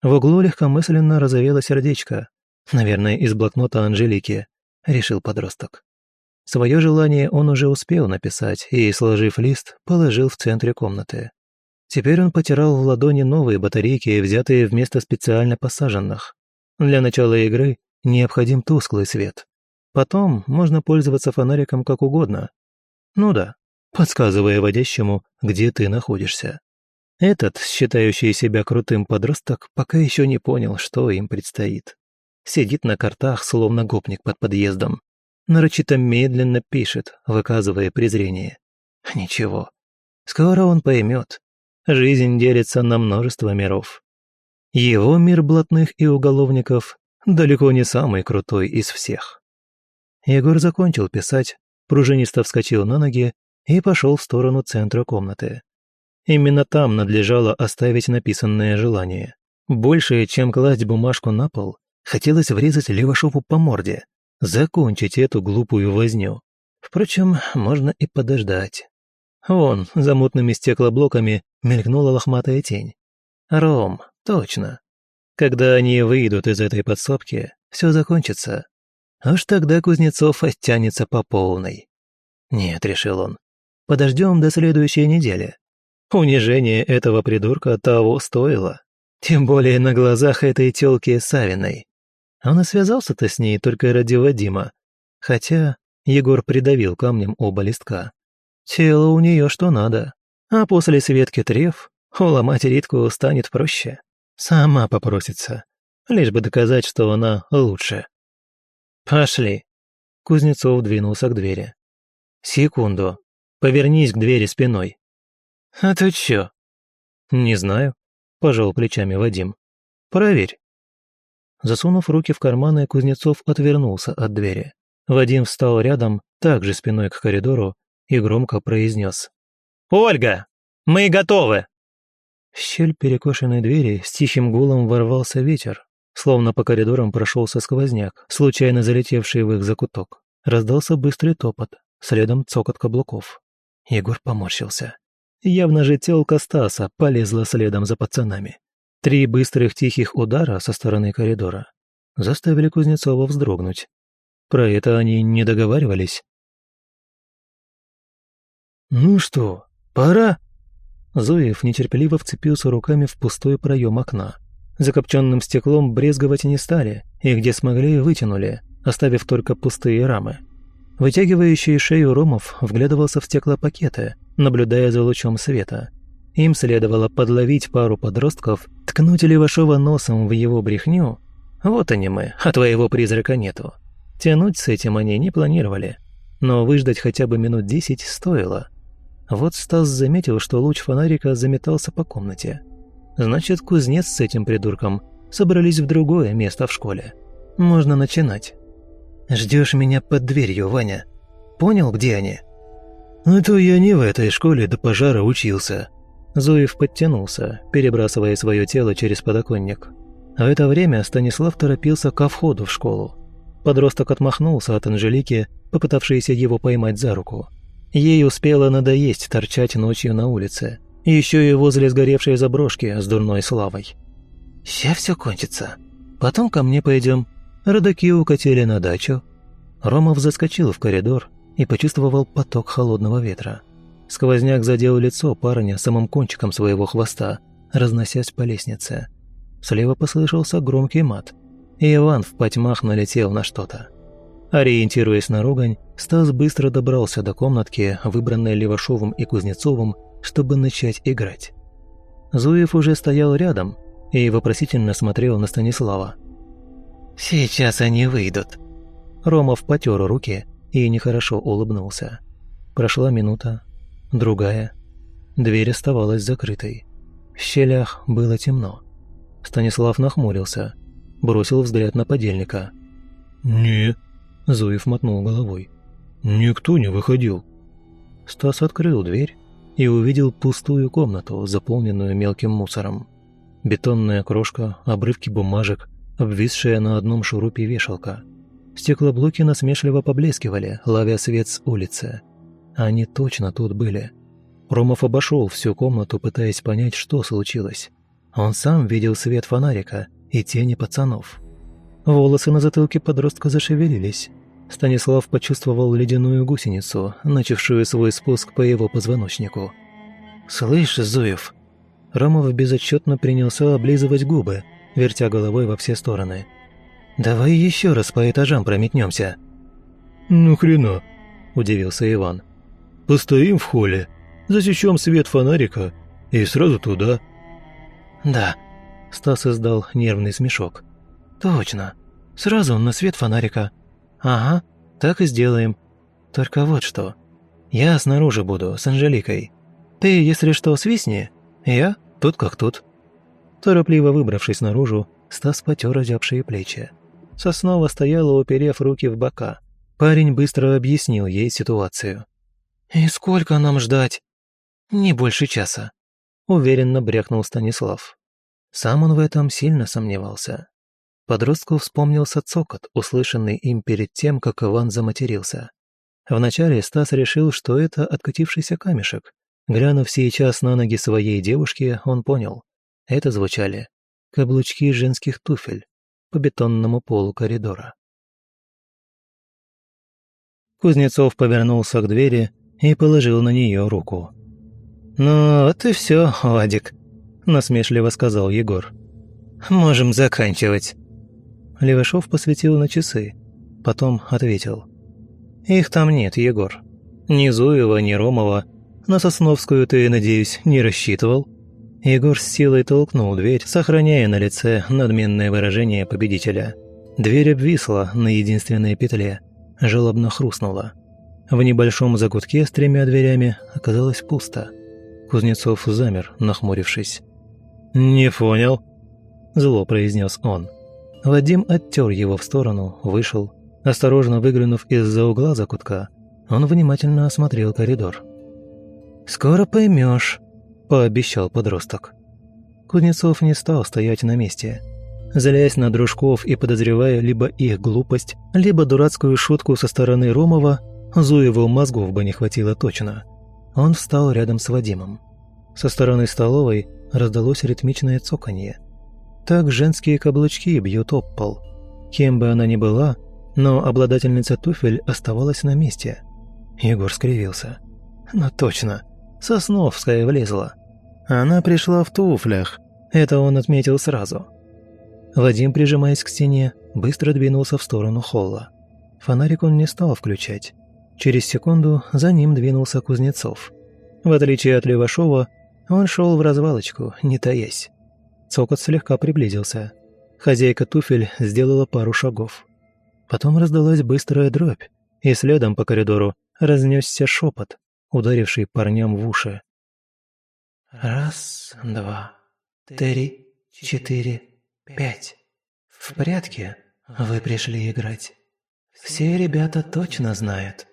В углу легкомысленно разовело сердечко. Наверное, из блокнота Анжелики, решил подросток. Свое желание он уже успел написать и, сложив лист, положил в центре комнаты. Теперь он потирал в ладони новые батарейки, взятые вместо специально посаженных. Для начала игры необходим тусклый свет. Потом можно пользоваться фонариком как угодно. Ну да, подсказывая водящему, где ты находишься. Этот, считающий себя крутым подросток, пока еще не понял, что им предстоит. Сидит на картах, словно гопник под подъездом. Нарочито медленно пишет, выказывая презрение. Ничего. Скоро он поймет, жизнь делится на множество миров. Его мир блатных и уголовников далеко не самый крутой из всех. Егор закончил писать, пружинисто вскочил на ноги и пошел в сторону центра комнаты. Именно там надлежало оставить написанное желание. Больше, чем класть бумажку на пол, хотелось врезать Левашову по морде, закончить эту глупую возню. Впрочем, можно и подождать. Вон, за мутными стеклоблоками мелькнула лохматая тень. Ром, точно. Когда они выйдут из этой подсобки, все закончится. Аж тогда Кузнецов оттянется по полной. Нет, решил он, подождем до следующей недели. Унижение этого придурка того стоило. Тем более на глазах этой тёлки Савиной. Он и связался-то с ней только ради Вадима. Хотя Егор придавил камнем оба листка. Тело у нее что надо. А после Светки трев уломать Ритку станет проще. Сама попросится. Лишь бы доказать, что она лучше. «Пошли!» Кузнецов двинулся к двери. «Секунду. Повернись к двери спиной». «А ты чё?» «Не знаю», – пожал плечами Вадим. «Проверь». Засунув руки в карманы, Кузнецов отвернулся от двери. Вадим встал рядом, также спиной к коридору, и громко произнес. «Ольга, мы готовы!» В щель перекошенной двери с тихим гулом ворвался ветер, словно по коридорам прошелся сквозняк, случайно залетевший в их закуток. Раздался быстрый топот, следом цокот каблуков. Егор поморщился. Явно же телка Стаса полезла следом за пацанами. Три быстрых тихих удара со стороны коридора заставили Кузнецова вздрогнуть. Про это они не договаривались. «Ну что, пора?» Зуев нетерпеливо вцепился руками в пустой проем окна. Закопченным стеклом брезговать не стали, и где смогли, вытянули, оставив только пустые рамы. Вытягивающий шею Ромов вглядывался в стеклопакеты, наблюдая за лучом света. Им следовало подловить пару подростков, ткнуть Левашова носом в его брехню. Вот они мы, а твоего призрака нету. Тянуть с этим они не планировали, но выждать хотя бы минут десять стоило. Вот Стас заметил, что луч фонарика заметался по комнате. Значит, кузнец с этим придурком собрались в другое место в школе. Можно начинать. Ждешь меня под дверью, Ваня? Понял, где они?» «А то я не в этой школе до пожара учился». Зуев подтянулся, перебрасывая свое тело через подоконник. В это время Станислав торопился ко входу в школу. Подросток отмахнулся от Анжелики, попытавшейся его поймать за руку. Ей успело надоесть торчать ночью на улице. Еще и возле сгоревшей заброшки с дурной славой. «Ща все кончится. Потом ко мне пойдем. Родаки укатили на дачу». Ромов заскочил в коридор и почувствовал поток холодного ветра. Сквозняк задел лицо парня самым кончиком своего хвоста, разносясь по лестнице. Слева послышался громкий мат, и Иван в потьмах налетел на что-то. Ориентируясь на ругань, Стас быстро добрался до комнатки, выбранной Левашовым и Кузнецовым, чтобы начать играть. Зуев уже стоял рядом и вопросительно смотрел на Станислава. «Сейчас они выйдут». Ромов потер руки и нехорошо улыбнулся. Прошла минута, другая. Дверь оставалась закрытой. В щелях было темно. Станислав нахмурился, бросил взгляд на подельника. «Не», – Зуев мотнул головой. «Никто не выходил». Стас открыл дверь и увидел пустую комнату, заполненную мелким мусором. Бетонная крошка, обрывки бумажек, обвисшая на одном шурупе вешалка. Стеклоблоки насмешливо поблескивали, ловя свет с улицы. Они точно тут были. Ромов обошел всю комнату, пытаясь понять, что случилось. Он сам видел свет фонарика и тени пацанов. Волосы на затылке подростка зашевелились. Станислав почувствовал ледяную гусеницу, начавшую свой спуск по его позвоночнику. «Слышь, Зуев!» Ромов безотчетно принялся облизывать губы, вертя головой во все стороны. «Давай еще раз по этажам прометнемся». «Ну хрена!» – удивился Иван. «Постоим в холле, засечем свет фонарика и сразу туда». «Да», – Стас издал нервный смешок. «Точно. Сразу на свет фонарика. Ага, так и сделаем. Только вот что. Я снаружи буду, с Анжеликой. Ты, если что, свистни. Я тут как тут». Торопливо выбравшись наружу, Стас потер озябшие плечи. Соснова стояла, уперев руки в бока. Парень быстро объяснил ей ситуацию. «И сколько нам ждать?» «Не больше часа», — уверенно брякнул Станислав. Сам он в этом сильно сомневался. Подростку вспомнился цокот, услышанный им перед тем, как Иван заматерился. Вначале Стас решил, что это откатившийся камешек. Глянув сейчас на ноги своей девушки, он понял. Это звучали каблучки женских туфель по бетонному полу коридора. Кузнецов повернулся к двери и положил на нее руку. «Ну, вот и все, Вадик», – насмешливо сказал Егор. «Можем заканчивать». Левашов посветил на часы, потом ответил. «Их там нет, Егор. Ни Зуева, ни Ромова. На Сосновскую ты, надеюсь, не рассчитывал?» Егор с силой толкнул дверь, сохраняя на лице надменное выражение победителя. Дверь обвисла на единственной петле, жалобно хрустнула. В небольшом закутке с тремя дверями оказалось пусто. Кузнецов замер, нахмурившись. «Не понял», – зло произнес он. Вадим оттер его в сторону, вышел. Осторожно выглянув из-за угла закутка, он внимательно осмотрел коридор. «Скоро поймешь», – пообещал подросток. Кузнецов не стал стоять на месте. Злясь на дружков и подозревая либо их глупость, либо дурацкую шутку со стороны Ромова, Зуеву мозгов бы не хватило точно. Он встал рядом с Вадимом. Со стороны столовой раздалось ритмичное цоканье. Так женские каблучки бьют об пол. Кем бы она ни была, но обладательница туфель оставалась на месте. Егор скривился. «Ну точно, Сосновская влезла. Она пришла в туфлях, это он отметил сразу». Вадим, прижимаясь к стене, быстро двинулся в сторону холла. Фонарик он не стал включать. Через секунду за ним двинулся Кузнецов. В отличие от Левашова, он шел в развалочку, не таясь. Цокот слегка приблизился. Хозяйка туфель сделала пару шагов. Потом раздалась быстрая дробь, и следом по коридору разнесся шепот, ударивший парням в уши. «Раз, два, три, четыре, пять. В порядке вы пришли играть. Все ребята точно знают,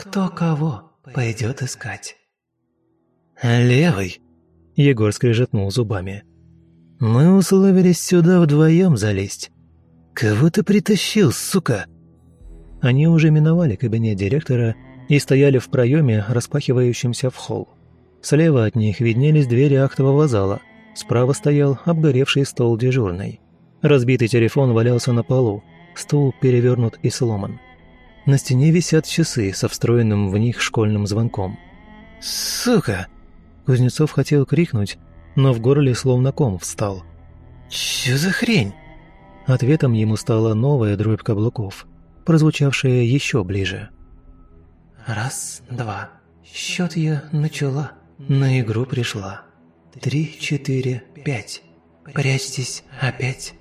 кто кого пойдет искать». «Левый!» – Егор скрежетнул зубами. «Мы условились сюда вдвоем залезть. Кого ты притащил, сука?» Они уже миновали кабинет директора и стояли в проеме, распахивающемся в холл. Слева от них виднелись двери актового зала, справа стоял обгоревший стол дежурный. Разбитый телефон валялся на полу, стул перевернут и сломан. На стене висят часы со встроенным в них школьным звонком. «Сука!» Кузнецов хотел крикнуть, но в горле словно ком встал. «Чё за хрень?» Ответом ему стала новая дробь каблуков, прозвучавшая еще ближе. «Раз, два. Счет я начала. На игру пришла. Три, четыре, пять. Прячьтесь опять».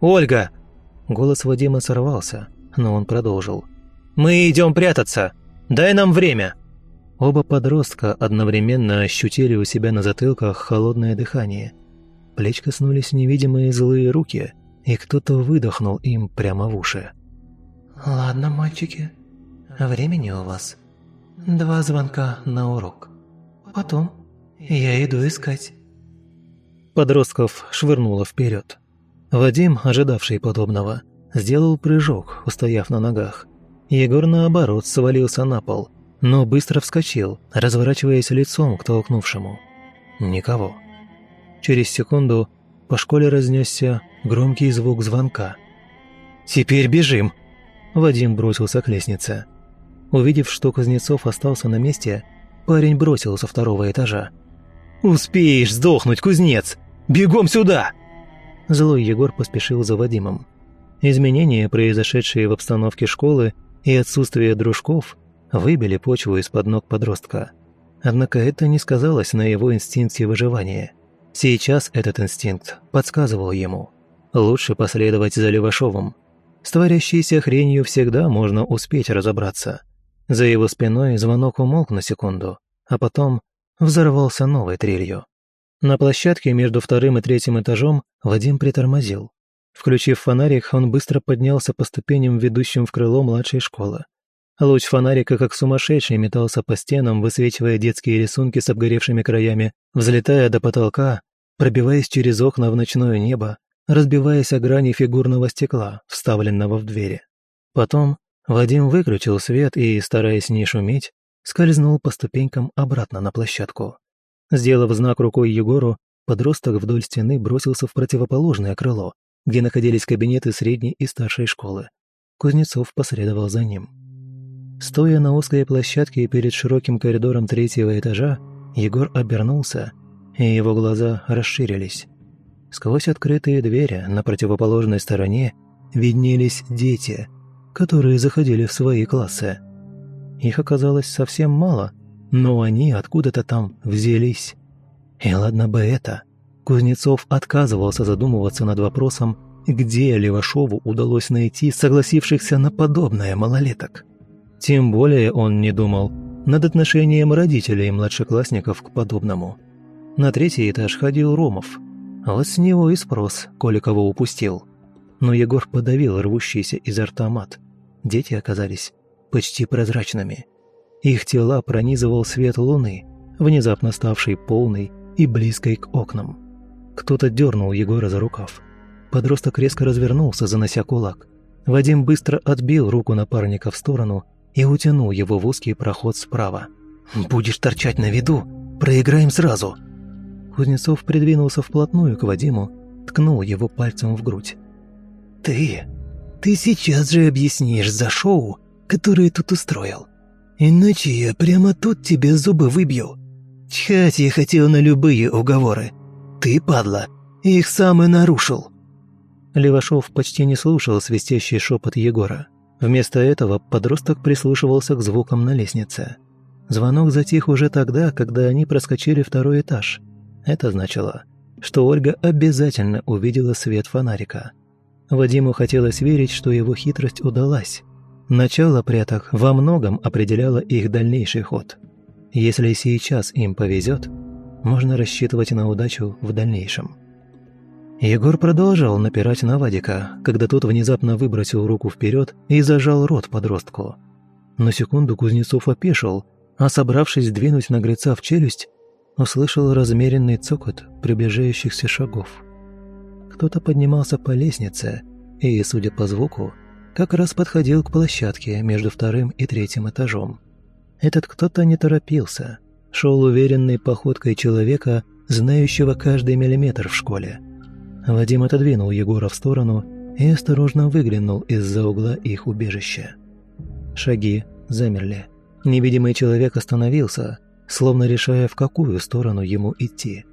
«Ольга!» Голос Вадима сорвался, но он продолжил. «Мы идем прятаться! Дай нам время!» Оба подростка одновременно ощутили у себя на затылках холодное дыхание. Плеч коснулись невидимые злые руки, и кто-то выдохнул им прямо в уши. «Ладно, мальчики, времени у вас. Два звонка на урок. Потом я иду искать». Подростков швырнуло вперед. Вадим, ожидавший подобного, сделал прыжок, устояв на ногах. Егор, наоборот, свалился на пол – но быстро вскочил, разворачиваясь лицом к толкнувшему. Никого. Через секунду по школе разнесся громкий звук звонка. «Теперь бежим!» Вадим бросился к лестнице. Увидев, что Кузнецов остался на месте, парень бросил со второго этажа. «Успеешь сдохнуть, кузнец! Бегом сюда!» Злой Егор поспешил за Вадимом. Изменения, произошедшие в обстановке школы, и отсутствие дружков выбили почву из-под ног подростка. Однако это не сказалось на его инстинкте выживания. Сейчас этот инстинкт подсказывал ему. Лучше последовать за Левашовым. С творящейся хренью всегда можно успеть разобраться. За его спиной звонок умолк на секунду, а потом взорвался новой трелью. На площадке между вторым и третьим этажом Вадим притормозил. Включив фонарик, он быстро поднялся по ступеням, ведущим в крыло младшей школы. Луч фонарика, как сумасшедший, метался по стенам, высвечивая детские рисунки с обгоревшими краями, взлетая до потолка, пробиваясь через окна в ночное небо, разбиваясь о грани фигурного стекла, вставленного в двери. Потом Вадим выключил свет и, стараясь не шуметь, скользнул по ступенькам обратно на площадку. Сделав знак рукой Егору, подросток вдоль стены бросился в противоположное крыло, где находились кабинеты средней и старшей школы. Кузнецов последовал за ним. Стоя на узкой площадке перед широким коридором третьего этажа, Егор обернулся, и его глаза расширились. Сквозь открытые двери на противоположной стороне виднелись дети, которые заходили в свои классы. Их оказалось совсем мало, но они откуда-то там взялись. И ладно бы это. Кузнецов отказывался задумываться над вопросом, где Левашову удалось найти согласившихся на подобное малолеток. Тем более он не думал над отношением родителей младшеклассников к подобному. На третий этаж ходил Ромов. Вот с него и спрос, коли кого упустил. Но Егор подавил рвущийся изо рта мат. Дети оказались почти прозрачными. Их тела пронизывал свет луны, внезапно ставший полной и близкой к окнам. Кто-то дернул Егора за рукав. Подросток резко развернулся, занося кулак. Вадим быстро отбил руку напарника в сторону и утянул его в узкий проход справа. «Будешь торчать на виду, проиграем сразу!» Кузнецов придвинулся вплотную к Вадиму, ткнул его пальцем в грудь. «Ты... ты сейчас же объяснишь за шоу, которое тут устроил. Иначе я прямо тут тебе зубы выбью. Чхать я хотел на любые уговоры. Ты, падла, их сам и нарушил». Левашов почти не слушал свистящий шепот Егора. Вместо этого подросток прислушивался к звукам на лестнице. Звонок затих уже тогда, когда они проскочили второй этаж. Это значило, что Ольга обязательно увидела свет фонарика. Вадиму хотелось верить, что его хитрость удалась. Начало пряток во многом определяло их дальнейший ход. Если сейчас им повезет, можно рассчитывать на удачу в дальнейшем. Егор продолжал напирать на Вадика, когда тот внезапно выбросил руку вперед и зажал рот подростку. На секунду Кузнецов опешил, а собравшись двинуть наглеца в челюсть, услышал размеренный цокот приближающихся шагов. Кто-то поднимался по лестнице и, судя по звуку, как раз подходил к площадке между вторым и третьим этажом. Этот кто-то не торопился, шел уверенной походкой человека, знающего каждый миллиметр в школе. Вадим отодвинул Егора в сторону и осторожно выглянул из-за угла их убежища. Шаги замерли. Невидимый человек остановился, словно решая, в какую сторону ему идти.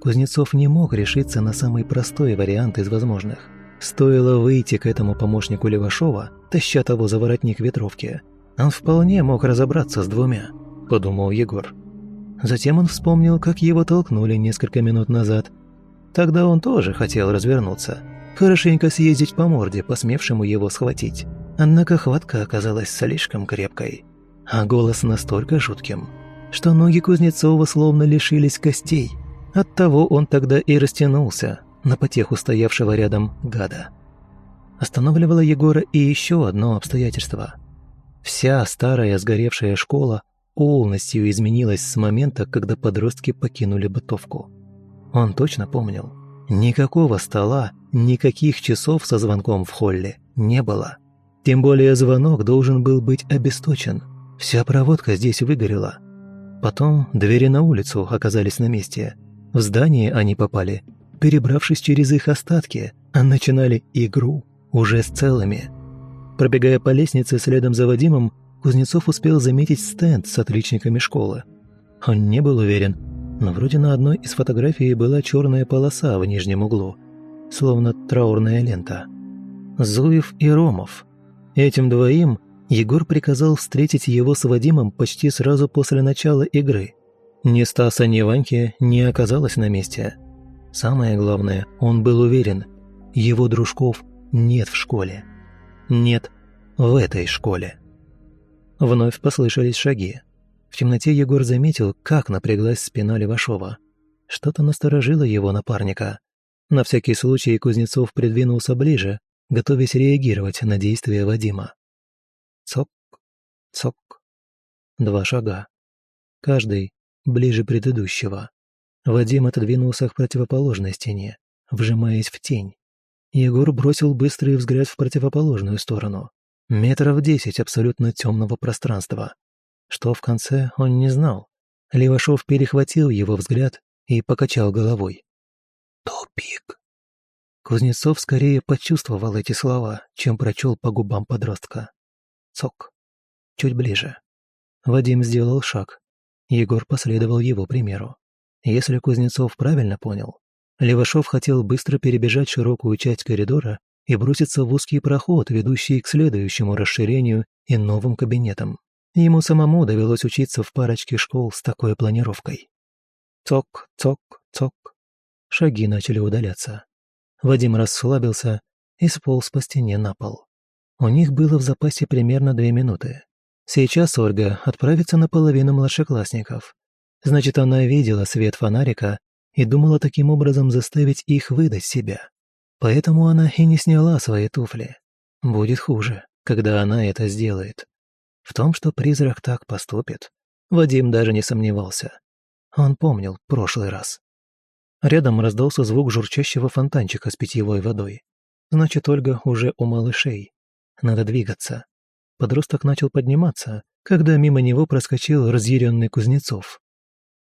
Кузнецов не мог решиться на самый простой вариант из возможных. Стоило выйти к этому помощнику Левашова, таща того за воротник ветровки. Он вполне мог разобраться с двумя, подумал Егор. Затем он вспомнил, как его толкнули несколько минут назад. Тогда он тоже хотел развернуться, хорошенько съездить по морде, посмевшему его схватить. Однако хватка оказалась слишком крепкой, а голос настолько жутким, что ноги Кузнецова словно лишились костей. Оттого он тогда и растянулся на потеху стоявшего рядом гада. Останавливало Егора и еще одно обстоятельство. Вся старая сгоревшая школа полностью изменилась с момента, когда подростки покинули бытовку. Он точно помнил. Никакого стола, никаких часов со звонком в холле не было. Тем более звонок должен был быть обесточен. Вся проводка здесь выгорела – Потом двери на улицу оказались на месте. В здание они попали, перебравшись через их остатки, а начинали игру уже с целыми. Пробегая по лестнице следом за Вадимом, Кузнецов успел заметить стенд с отличниками школы. Он не был уверен, но вроде на одной из фотографий была черная полоса в нижнем углу, словно траурная лента. Зуев и Ромов. Этим двоим Егор приказал встретить его с Вадимом почти сразу после начала игры. Ни Стаса, ни Ваньки не оказалось на месте. Самое главное, он был уверен, его дружков нет в школе. Нет в этой школе. Вновь послышались шаги. В темноте Егор заметил, как напряглась спина Левашова. Что-то насторожило его напарника. На всякий случай Кузнецов придвинулся ближе, готовясь реагировать на действия Вадима. Цок, цок. Два шага. Каждый ближе предыдущего. Вадим отодвинулся к противоположной стене, вжимаясь в тень. Егор бросил быстрый взгляд в противоположную сторону. Метров десять абсолютно темного пространства. Что в конце, он не знал. Левашов перехватил его взгляд и покачал головой. «Тупик». Кузнецов скорее почувствовал эти слова, чем прочел по губам подростка. Цок. Чуть ближе. Вадим сделал шаг. Егор последовал его примеру. Если Кузнецов правильно понял, Левашов хотел быстро перебежать широкую часть коридора и броситься в узкий проход, ведущий к следующему расширению и новым кабинетам. Ему самому довелось учиться в парочке школ с такой планировкой. Цок, цок, цок. Шаги начали удаляться. Вадим расслабился и сполз по стене на пол. У них было в запасе примерно две минуты. Сейчас Ольга отправится на половину младшеклассников. Значит, она видела свет фонарика и думала таким образом заставить их выдать себя. Поэтому она и не сняла свои туфли. Будет хуже, когда она это сделает. В том, что призрак так поступит, Вадим даже не сомневался. Он помнил прошлый раз. Рядом раздался звук журчащего фонтанчика с питьевой водой. Значит, Ольга уже у малышей. Надо двигаться. Подросток начал подниматься, когда мимо него проскочил разъяренный Кузнецов.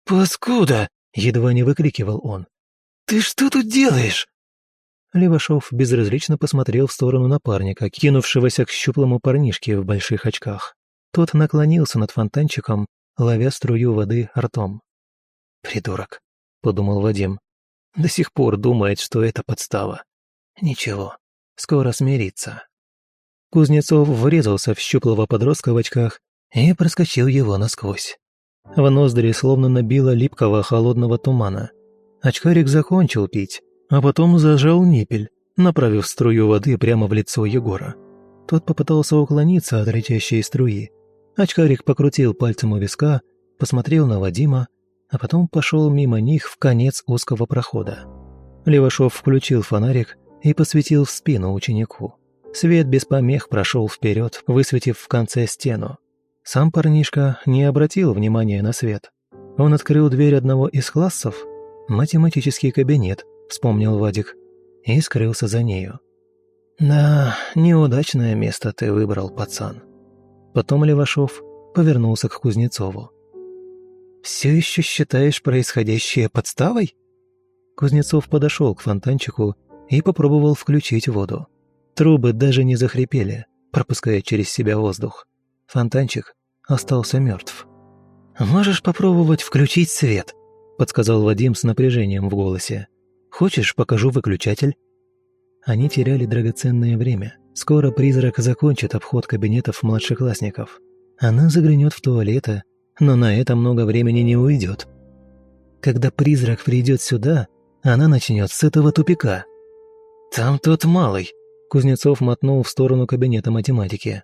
«Паскуда!» — едва не выкрикивал он. «Ты что тут делаешь?» Левашов безразлично посмотрел в сторону напарника, кинувшегося к щуплому парнишке в больших очках. Тот наклонился над фонтанчиком, ловя струю воды ртом. «Придурок», — подумал Вадим. «До сих пор думает, что это подстава. Ничего, скоро смирится». Кузнецов врезался в щуплого подростка в очках и проскочил его насквозь. В ноздри словно набило липкого холодного тумана. Очкарик закончил пить, а потом зажал ниппель, направив струю воды прямо в лицо Егора. Тот попытался уклониться от летящей струи. Очкарик покрутил пальцем у виска, посмотрел на Вадима, а потом пошел мимо них в конец узкого прохода. Левашов включил фонарик и посветил в спину ученику. Свет без помех прошел вперед, высветив в конце стену. Сам парнишка не обратил внимания на свет. Он открыл дверь одного из классов, математический кабинет, вспомнил Вадик, и скрылся за нею. «Да, неудачное место ты выбрал, пацан». Потом Левашов повернулся к Кузнецову. «Все еще считаешь происходящее подставой?» Кузнецов подошел к фонтанчику и попробовал включить воду. Трубы даже не захрипели, пропуская через себя воздух. Фонтанчик остался мертв. «Можешь попробовать включить свет», — подсказал Вадим с напряжением в голосе. «Хочешь, покажу выключатель?» Они теряли драгоценное время. Скоро призрак закончит обход кабинетов младшеклассников. Она заглянет в туалеты, но на это много времени не уйдет. Когда призрак придет сюда, она начнет с этого тупика. «Там тот малый», — Кузнецов мотнул в сторону кабинета математики.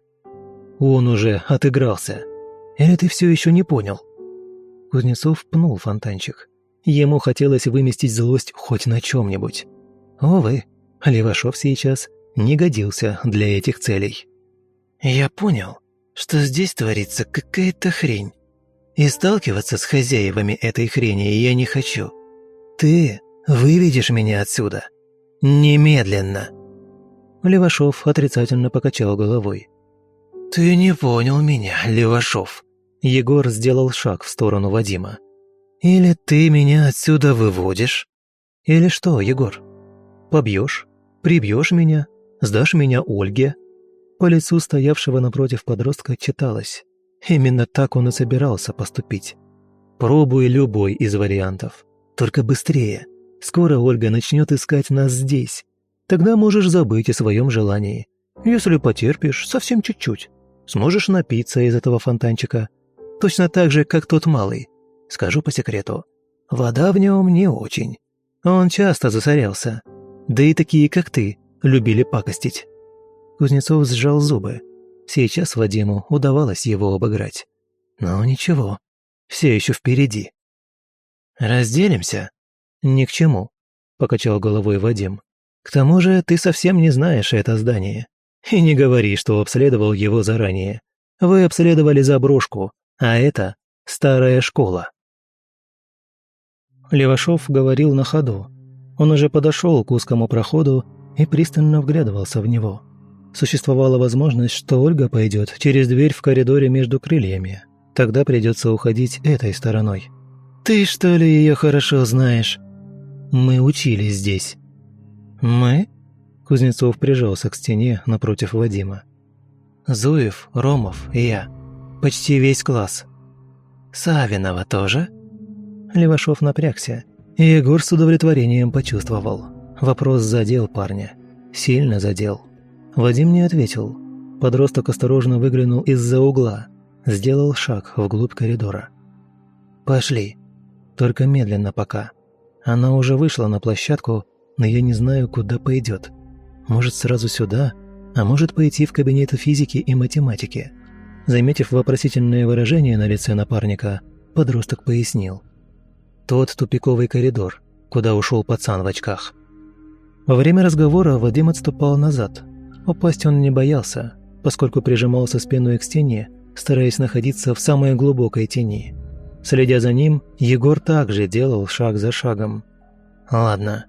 «Он уже отыгрался. Или ты все еще не понял?» Кузнецов пнул фонтанчик. Ему хотелось выместить злость хоть на чем-нибудь. Увы, Левашов сейчас не годился для этих целей. «Я понял, что здесь творится какая-то хрень. И сталкиваться с хозяевами этой хрени я не хочу. Ты выведешь меня отсюда. Немедленно!» Левашов отрицательно покачал головой. «Ты не понял меня, Левашов». Егор сделал шаг в сторону Вадима. «Или ты меня отсюда выводишь? Или что, Егор? Побьешь? Прибьешь меня? Сдашь меня Ольге?» По лицу стоявшего напротив подростка читалось. Именно так он и собирался поступить. Пробуй любой из вариантов. Только быстрее. Скоро Ольга начнет искать нас здесь. Тогда можешь забыть о своем желании. Если потерпишь, совсем чуть-чуть. Сможешь напиться из этого фонтанчика. Точно так же, как тот малый. Скажу по секрету. Вода в нем не очень. Он часто засорялся. Да и такие, как ты, любили пакостить. Кузнецов сжал зубы. Сейчас Вадиму удавалось его обыграть. Но ничего, все еще впереди. «Разделимся?» «Ни к чему», — покачал головой Вадим. «К тому же ты совсем не знаешь это здание. И не говори, что обследовал его заранее. Вы обследовали заброшку, а это старая школа». Левашов говорил на ходу. Он уже подошел к узкому проходу и пристально вглядывался в него. Существовала возможность, что Ольга пойдет через дверь в коридоре между крыльями. Тогда придется уходить этой стороной. «Ты, что ли, ее хорошо знаешь?» «Мы учились здесь». «Мы?» Кузнецов прижался к стене напротив Вадима. «Зуев, Ромов и я. Почти весь класс». «Савинова тоже?» Левашов напрягся. Егор с удовлетворением почувствовал. Вопрос задел парня. Сильно задел. Вадим не ответил. Подросток осторожно выглянул из-за угла, сделал шаг вглубь коридора. «Пошли. Только медленно пока. Она уже вышла на площадку, но я не знаю, куда пойдет. Может, сразу сюда, а может пойти в кабинеты физики и математики». Заметив вопросительное выражение на лице напарника, подросток пояснил. «Тот тупиковый коридор, куда ушел пацан в очках». Во время разговора Вадим отступал назад, Упасть он не боялся, поскольку прижимался спиной к стене, стараясь находиться в самой глубокой тени. Следя за ним, Егор также делал шаг за шагом. «Ладно.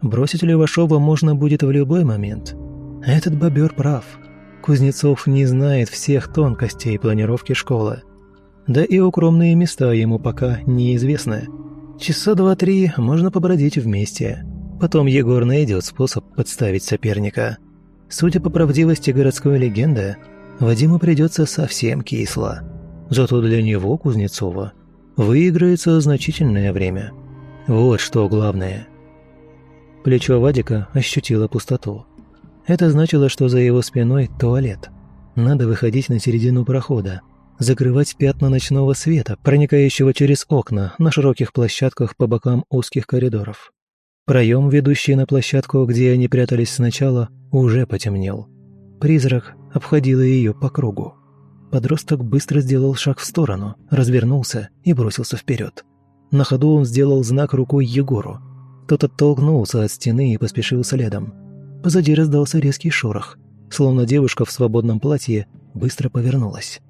Бросить Левашова можно будет в любой момент. Этот бобер прав. Кузнецов не знает всех тонкостей планировки школы. Да и укромные места ему пока неизвестны. Часа два-три можно побродить вместе. Потом Егор найдет способ подставить соперника». Судя по правдивости городской легенды, Вадиму придется совсем кисло. Зато для него, Кузнецова, выиграется значительное время. Вот что главное. Плечо Вадика ощутило пустоту. Это значило, что за его спиной туалет. Надо выходить на середину прохода, закрывать пятна ночного света, проникающего через окна на широких площадках по бокам узких коридоров. Проем, ведущий на площадку, где они прятались сначала, уже потемнел. Призрак обходила ее по кругу. Подросток быстро сделал шаг в сторону, развернулся и бросился вперед. На ходу он сделал знак рукой Егору. Тот оттолкнулся от стены и поспешил следом. Позади раздался резкий шорох, словно девушка в свободном платье быстро повернулась.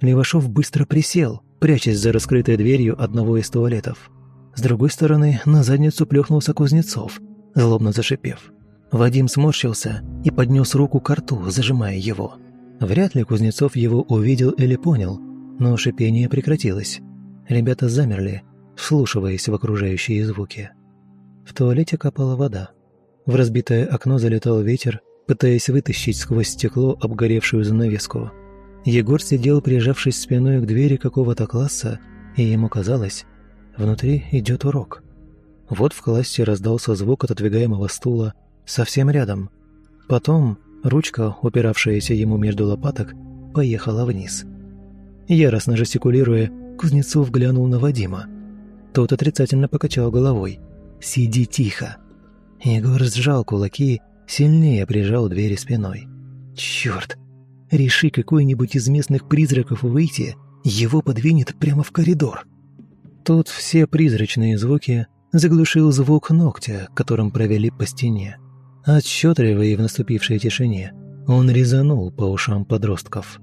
Левашов быстро присел, прячась за раскрытой дверью одного из туалетов. С другой стороны, на задницу плюхнулся Кузнецов, злобно зашипев. Вадим сморщился и поднес руку к рту, зажимая его. Вряд ли Кузнецов его увидел или понял, но шипение прекратилось. Ребята замерли, вслушиваясь в окружающие звуки. В туалете капала вода. В разбитое окно залетал ветер, пытаясь вытащить сквозь стекло обгоревшую занавеску. Егор сидел, прижавшись спиной к двери какого-то класса, и ему казалось, внутри идет урок. Вот в классе раздался звук отодвигаемого стула, совсем рядом. Потом ручка, упиравшаяся ему между лопаток, поехала вниз. Яростно жестикулируя, Кузнецов глянул на Вадима. Тот отрицательно покачал головой. «Сиди тихо!» Егор сжал кулаки, сильнее прижал двери спиной. «Чёрт! Реши какой-нибудь из местных призраков выйти, его подвинет прямо в коридор!» Тут все призрачные звуки заглушил звук ногтя, которым провели по стене. Отчетливо и в наступившей тишине он резанул по ушам подростков.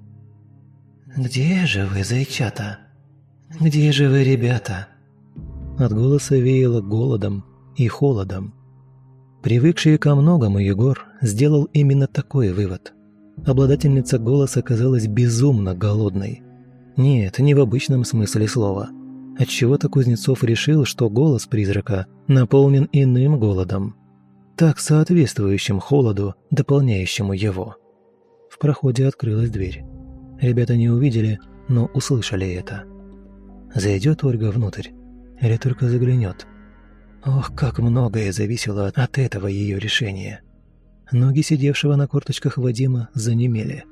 «Где же вы, зайчата? Где же вы, ребята?» От голоса веяло голодом и холодом. Привыкший ко многому Егор сделал именно такой вывод. Обладательница голоса казалась безумно голодной. Нет, не в обычном смысле слова. Отчего-то Кузнецов решил, что голос призрака наполнен иным голодом – так соответствующим холоду, дополняющему его. В проходе открылась дверь. Ребята не увидели, но услышали это. Зайдет Ольга внутрь или только заглянет? Ох, как многое зависело от этого ее решения. Ноги сидевшего на корточках Вадима занемели.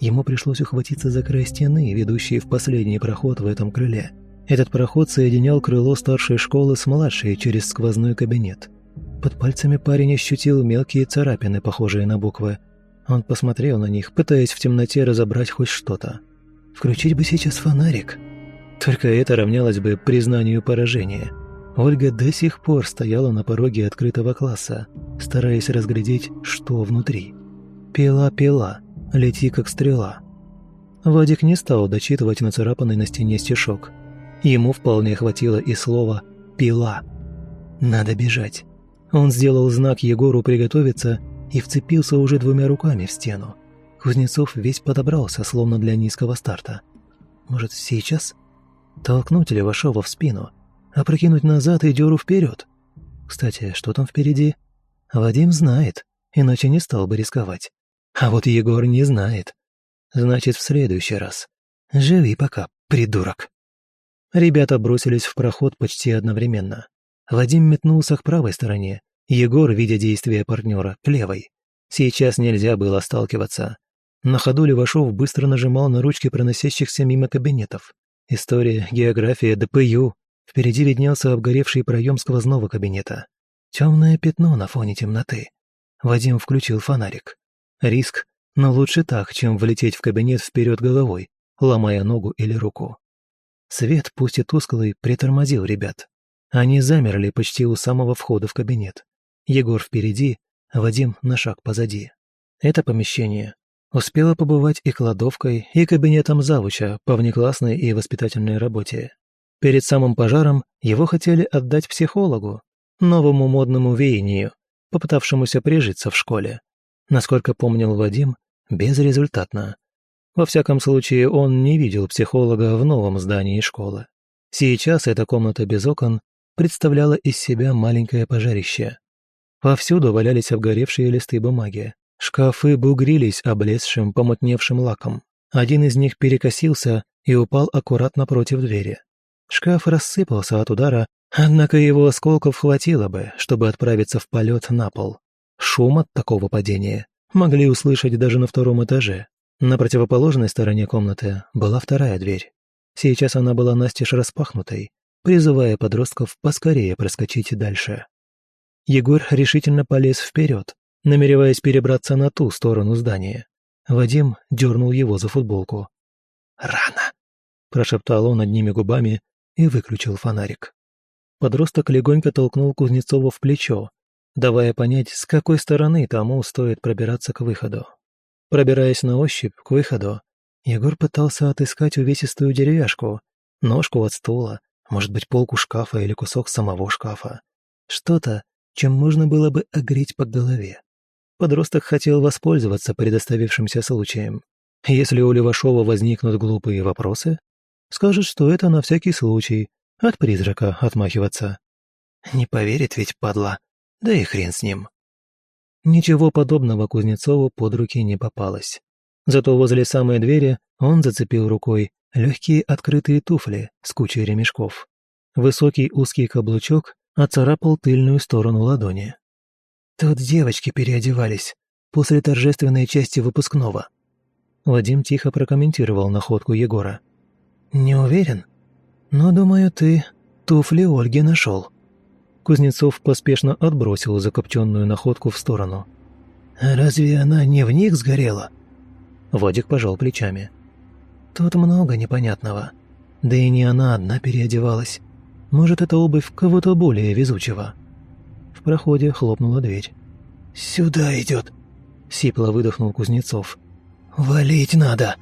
Ему пришлось ухватиться за край стены, ведущей в последний проход в этом крыле. Этот проход соединял крыло старшей школы с младшей через сквозной кабинет – под пальцами парень ощутил мелкие царапины, похожие на буквы. Он посмотрел на них, пытаясь в темноте разобрать хоть что-то. Включить бы сейчас фонарик. Только это равнялось бы признанию поражения. Ольга до сих пор стояла на пороге открытого класса, стараясь разглядеть, что внутри. «Пила-пила, лети как стрела». Вадик не стал дочитывать нацарапанный на стене стишок. Ему вполне хватило и слова «пила». «Надо бежать. Он сделал знак Егору приготовиться и вцепился уже двумя руками в стену. Кузнецов весь подобрался, словно для низкого старта. Может, сейчас? Толкнуть Левашова в спину, опрокинуть назад и дёру вперед. Кстати, что там впереди? Вадим знает, иначе не стал бы рисковать. А вот Егор не знает. Значит, в следующий раз. Живи пока, придурок. Ребята бросились в проход почти одновременно. Вадим метнулся к правой стороне, Егор, видя действия партнера, к левой. Сейчас нельзя было сталкиваться. На ходу Левашов быстро нажимал на ручки проносящихся мимо кабинетов. История, география, ДПЮ. Впереди виднелся обгоревший проем сквозного кабинета. Темное пятно на фоне темноты. Вадим включил фонарик. Риск, но лучше так, чем влететь в кабинет вперед головой, ломая ногу или руку. Свет, пусть и тусклый, притормозил ребят. Они замерли почти у самого входа в кабинет. Егор впереди, Вадим на шаг позади. Это помещение успело побывать и кладовкой, и кабинетом завуча по внеклассной и воспитательной работе. Перед самым пожаром его хотели отдать психологу, новому модному веянию, попытавшемуся прижиться в школе. Насколько помнил Вадим, безрезультатно. Во всяком случае, он не видел психолога в новом здании школы. Сейчас эта комната без окон представляла из себя маленькое пожарище. Повсюду валялись обгоревшие листы бумаги. Шкафы бугрились облезшим, помутневшим лаком. Один из них перекосился и упал аккуратно против двери. Шкаф рассыпался от удара, однако его осколков хватило бы, чтобы отправиться в полет на пол. Шум от такого падения могли услышать даже на втором этаже. На противоположной стороне комнаты была вторая дверь. Сейчас она была настежь распахнутой, призывая подростков поскорее проскочить дальше. Егор решительно полез вперед, намереваясь перебраться на ту сторону здания. Вадим дернул его за футболку. «Рано!» – прошептал он одними губами и выключил фонарик. Подросток легонько толкнул Кузнецова в плечо, давая понять, с какой стороны тому стоит пробираться к выходу. Пробираясь на ощупь к выходу, Егор пытался отыскать увесистую деревяшку, ножку от стула, может быть, полку шкафа или кусок самого шкафа. Что-то, чем можно было бы огреть по голове. Подросток хотел воспользоваться предоставившимся случаем. Если у Левашова возникнут глупые вопросы, скажет, что это на всякий случай, от призрака отмахиваться. Не поверит ведь, падла, да и хрен с ним. Ничего подобного Кузнецову под руки не попалось. Зато возле самой двери он зацепил рукой легкие открытые туфли с кучей ремешков. Высокий узкий каблучок оцарапал тыльную сторону ладони. Тут девочки переодевались после торжественной части выпускного. Вадим тихо прокомментировал находку Егора. «Не уверен, но, думаю, ты туфли Ольги нашел». Кузнецов поспешно отбросил закопченную находку в сторону. «Разве она не в них сгорела?» Вадик пожал плечами. «Тут много непонятного. Да и не она одна переодевалась. Может, это обувь кого-то более везучего». В проходе хлопнула дверь. «Сюда идет!» — сипло выдохнул Кузнецов. «Валить надо!»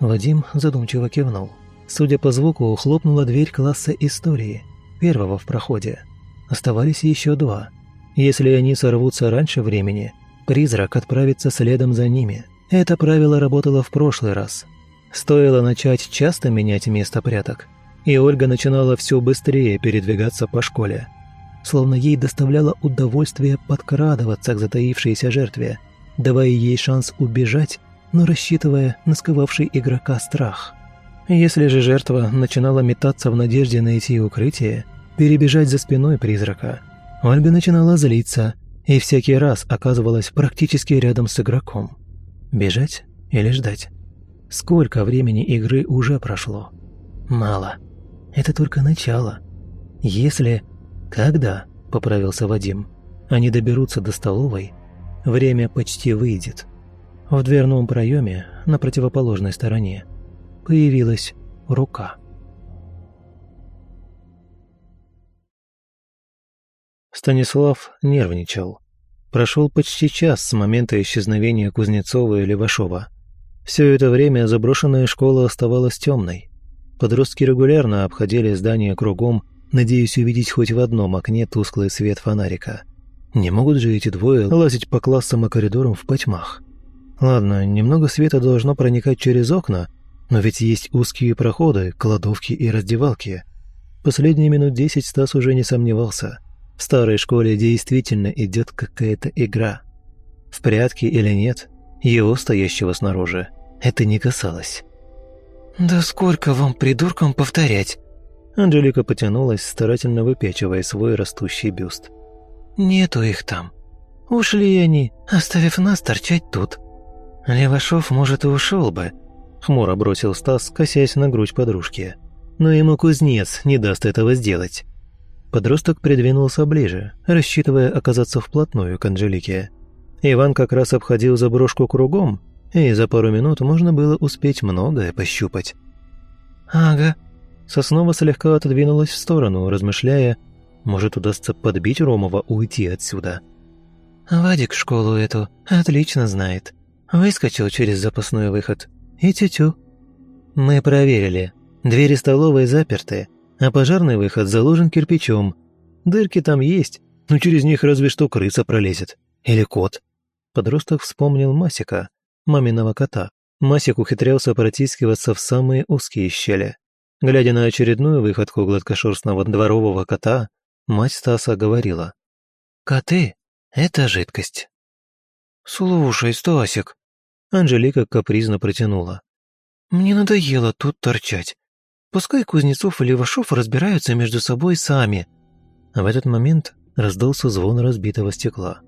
Вадим задумчиво кивнул. Судя по звуку, хлопнула дверь класса истории, первого в проходе. Оставались еще два. Если они сорвутся раньше времени, призрак отправится следом за ними. Это правило работало в прошлый раз. Стоило начать часто менять место пряток, и Ольга начинала все быстрее передвигаться по школе. Словно ей доставляло удовольствие подкрадываться к затаившейся жертве, давая ей шанс убежать, но рассчитывая на сковавший игрока страх. Если же жертва начинала метаться в надежде найти укрытие, перебежать за спиной призрака. Ольга начинала злиться и всякий раз оказывалась практически рядом с игроком. Бежать или ждать? Сколько времени игры уже прошло? Мало. Это только начало. Если... Когда, поправился Вадим, они доберутся до столовой, время почти выйдет. В дверном проеме на противоположной стороне появилась рука. Станислав нервничал. Прошел почти час с момента исчезновения Кузнецова и Левашова. Все это время заброшенная школа оставалась темной. Подростки регулярно обходили здание кругом, надеясь увидеть хоть в одном окне тусклый свет фонарика. Не могут же эти двое лазить по классам и коридорам в потьмах. Ладно, немного света должно проникать через окна, но ведь есть узкие проходы, кладовки и раздевалки. Последние минут десять Стас уже не сомневался – в старой школе действительно идет какая-то игра. В прятки или нет, его, стоящего снаружи, это не касалось. «Да сколько вам, придуркам, повторять?» Анжелика потянулась, старательно выпячивая свой растущий бюст. «Нету их там. Ушли они, оставив нас торчать тут. Левашов, может, и ушел бы», — хмуро бросил Стас, косясь на грудь подружки. «Но ему кузнец не даст этого сделать». Подросток придвинулся ближе, рассчитывая оказаться вплотную к Анжелике. Иван как раз обходил заброшку кругом, и за пару минут можно было успеть многое пощупать. «Ага». Соснова слегка отодвинулась в сторону, размышляя, может, удастся подбить Ромова уйти отсюда. «Вадик школу эту отлично знает. Выскочил через запасной выход. И тю-тю. Мы проверили. Двери столовой заперты, а пожарный выход заложен кирпичом. Дырки там есть, но через них разве что крыса пролезет. Или кот. Подросток вспомнил Масика, маминого кота. Масик ухитрялся протискиваться в самые узкие щели. Глядя на очередную выходку гладкошерстного дворового кота, мать Стаса говорила. «Коты — это жидкость». «Слушай, Стасик», — Анжелика капризно протянула. «Мне надоело тут торчать. Пускай Кузнецов и Левашов разбираются между собой сами». В этот момент раздался звон разбитого стекла.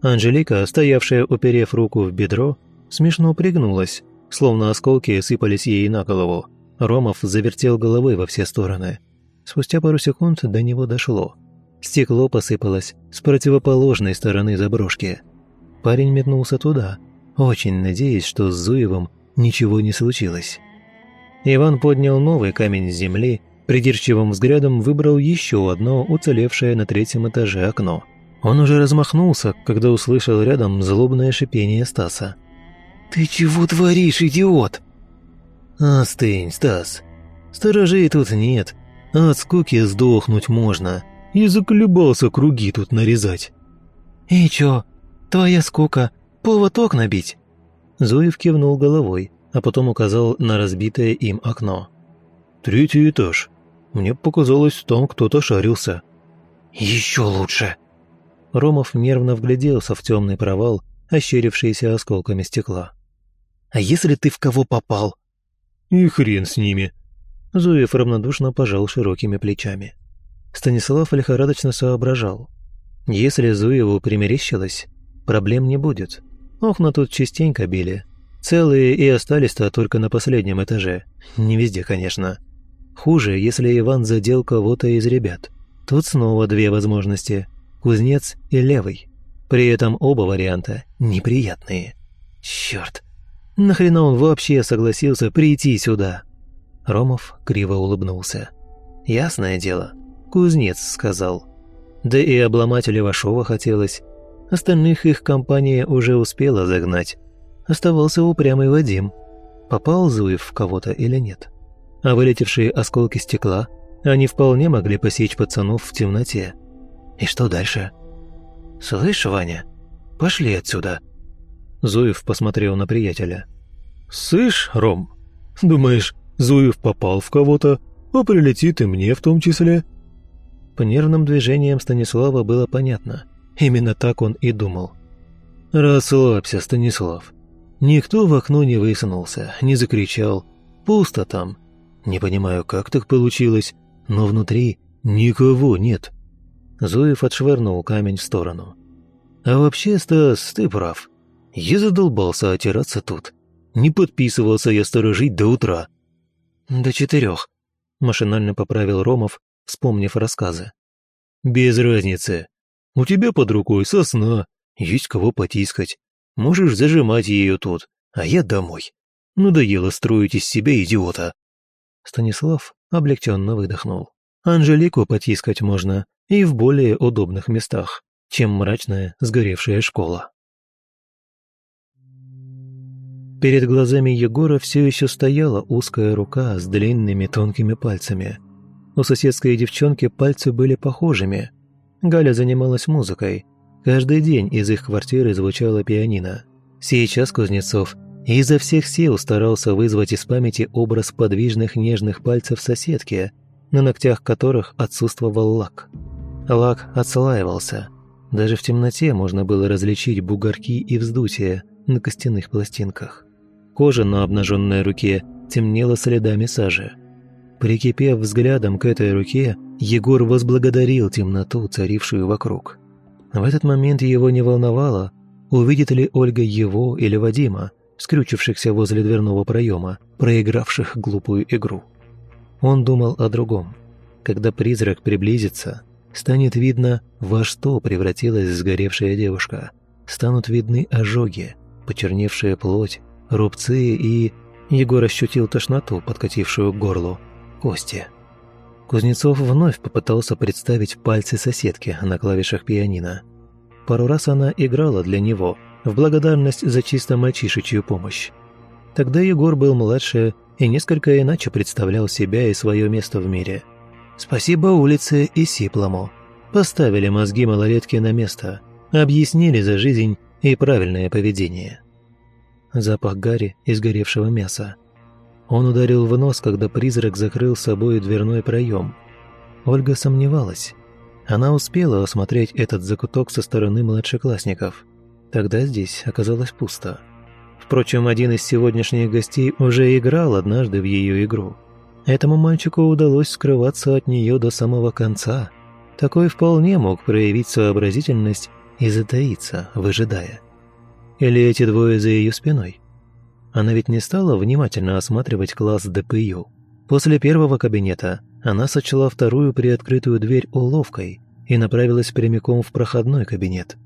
Анжелика, стоявшая, уперев руку в бедро, смешно пригнулась, словно осколки сыпались ей на голову. Ромов завертел головой во все стороны. Спустя пару секунд до него дошло. Стекло посыпалось с противоположной стороны заброшки. Парень метнулся туда, очень надеясь, что с Зуевым ничего не случилось. Иван поднял новый камень с земли, придирчивым взглядом выбрал еще одно уцелевшее на третьем этаже окно. Он уже размахнулся, когда услышал рядом злобное шипение Стаса. «Ты чего творишь, идиот?» «Остынь, Стас. Сторожей тут нет, от скуки сдохнуть можно. И заколебался круги тут нарезать». «И чё, твоя скука, повод окна бить?» Зуев кивнул головой, а потом указал на разбитое им окно. «Третий этаж. Мне показалось, там кто-то шарился». «Еще лучше!» Ромов нервно вгляделся в темный провал, ощерившийся осколками стекла. «А если ты в кого попал?» «И хрен с ними!» Зуев равнодушно пожал широкими плечами. Станислав лихорадочно соображал. Если Зуеву примерещилось, проблем не будет. Окна тут частенько били. Целые и остались-то только на последнем этаже. Не везде, конечно. Хуже, если Иван задел кого-то из ребят. Тут снова две возможности – кузнец и левый. При этом оба варианта неприятные. Черт, нахрена он вообще согласился прийти сюда? Ромов криво улыбнулся. Ясное дело, кузнец сказал. Да и обломать Левашова хотелось. Остальных их компания уже успела загнать. Оставался упрямый Вадим. Попал Зуев в кого-то или нет? А вылетевшие осколки стекла, они вполне могли посечь пацанов в темноте. И что дальше? «Слышь, Ваня, пошли отсюда!» Зуев посмотрел на приятеля. «Слышь, Ром, думаешь, Зуев попал в кого-то, а прилетит и мне в том числе?» По нервным движениям Станислава было понятно. Именно так он и думал. «Расслабься, Станислав. Никто в окно не высунулся, не закричал. Пусто там. Не понимаю, как так получилось, но внутри никого нет». Зуев отшвырнул камень в сторону. «А вообще, Стас, ты прав. Я задолбался отираться тут. Не подписывался я сторожить до утра». «До четырех», – машинально поправил Ромов, вспомнив рассказы. «Без разницы. У тебя под рукой сосна, есть кого потискать. Можешь зажимать ее тут, а я домой. Надоело строить из себя идиота». Станислав облегченно выдохнул. Анжелику потискать можно и в более удобных местах, чем мрачная сгоревшая школа. Перед глазами Егора все еще стояла узкая рука с длинными тонкими пальцами. У соседской девчонки пальцы были похожими. Галя занималась музыкой. Каждый день из их квартиры звучала пианино. Сейчас Кузнецов изо всех сил старался вызвать из памяти образ подвижных нежных пальцев соседки, на ногтях которых отсутствовал лак. Лак отслаивался. Даже в темноте можно было различить бугорки и вздутия на костяных пластинках. Кожа на обнаженной руке темнела следами сажи. Прикипев взглядом к этой руке, Егор возблагодарил темноту, царившую вокруг. В этот момент его не волновало, увидит ли Ольга его или Вадима, скрючившихся возле дверного проема, проигравших глупую игру. Он думал о другом. Когда призрак приблизится, станет видно, во что превратилась сгоревшая девушка. Станут видны ожоги, почерневшая плоть, рубцы и... Егор ощутил тошноту, подкатившую к горлу кости. Кузнецов вновь попытался представить пальцы соседки на клавишах пианино. Пару раз она играла для него, в благодарность за чисто мальчишечью помощь. Тогда Егор был младше и несколько иначе представлял себя и свое место в мире. Спасибо улице и Сиплому. Поставили мозги малолетки на место, объяснили за жизнь и правильное поведение. Запах гари и сгоревшего мяса – он ударил в нос, когда призрак закрыл собой дверной проем. Ольга сомневалась. Она успела осмотреть этот закуток со стороны младшеклассников. Тогда здесь оказалось пусто. Впрочем, один из сегодняшних гостей уже играл однажды в ее игру. Этому мальчику удалось скрываться от нее до самого конца. Такой вполне мог проявить сообразительность и затаиться, выжидая. Или эти двое за ее спиной – она ведь не стала внимательно осматривать класс ДПЮ. После первого кабинета она сочла вторую приоткрытую дверь уловкой и направилась прямиком в проходной кабинет.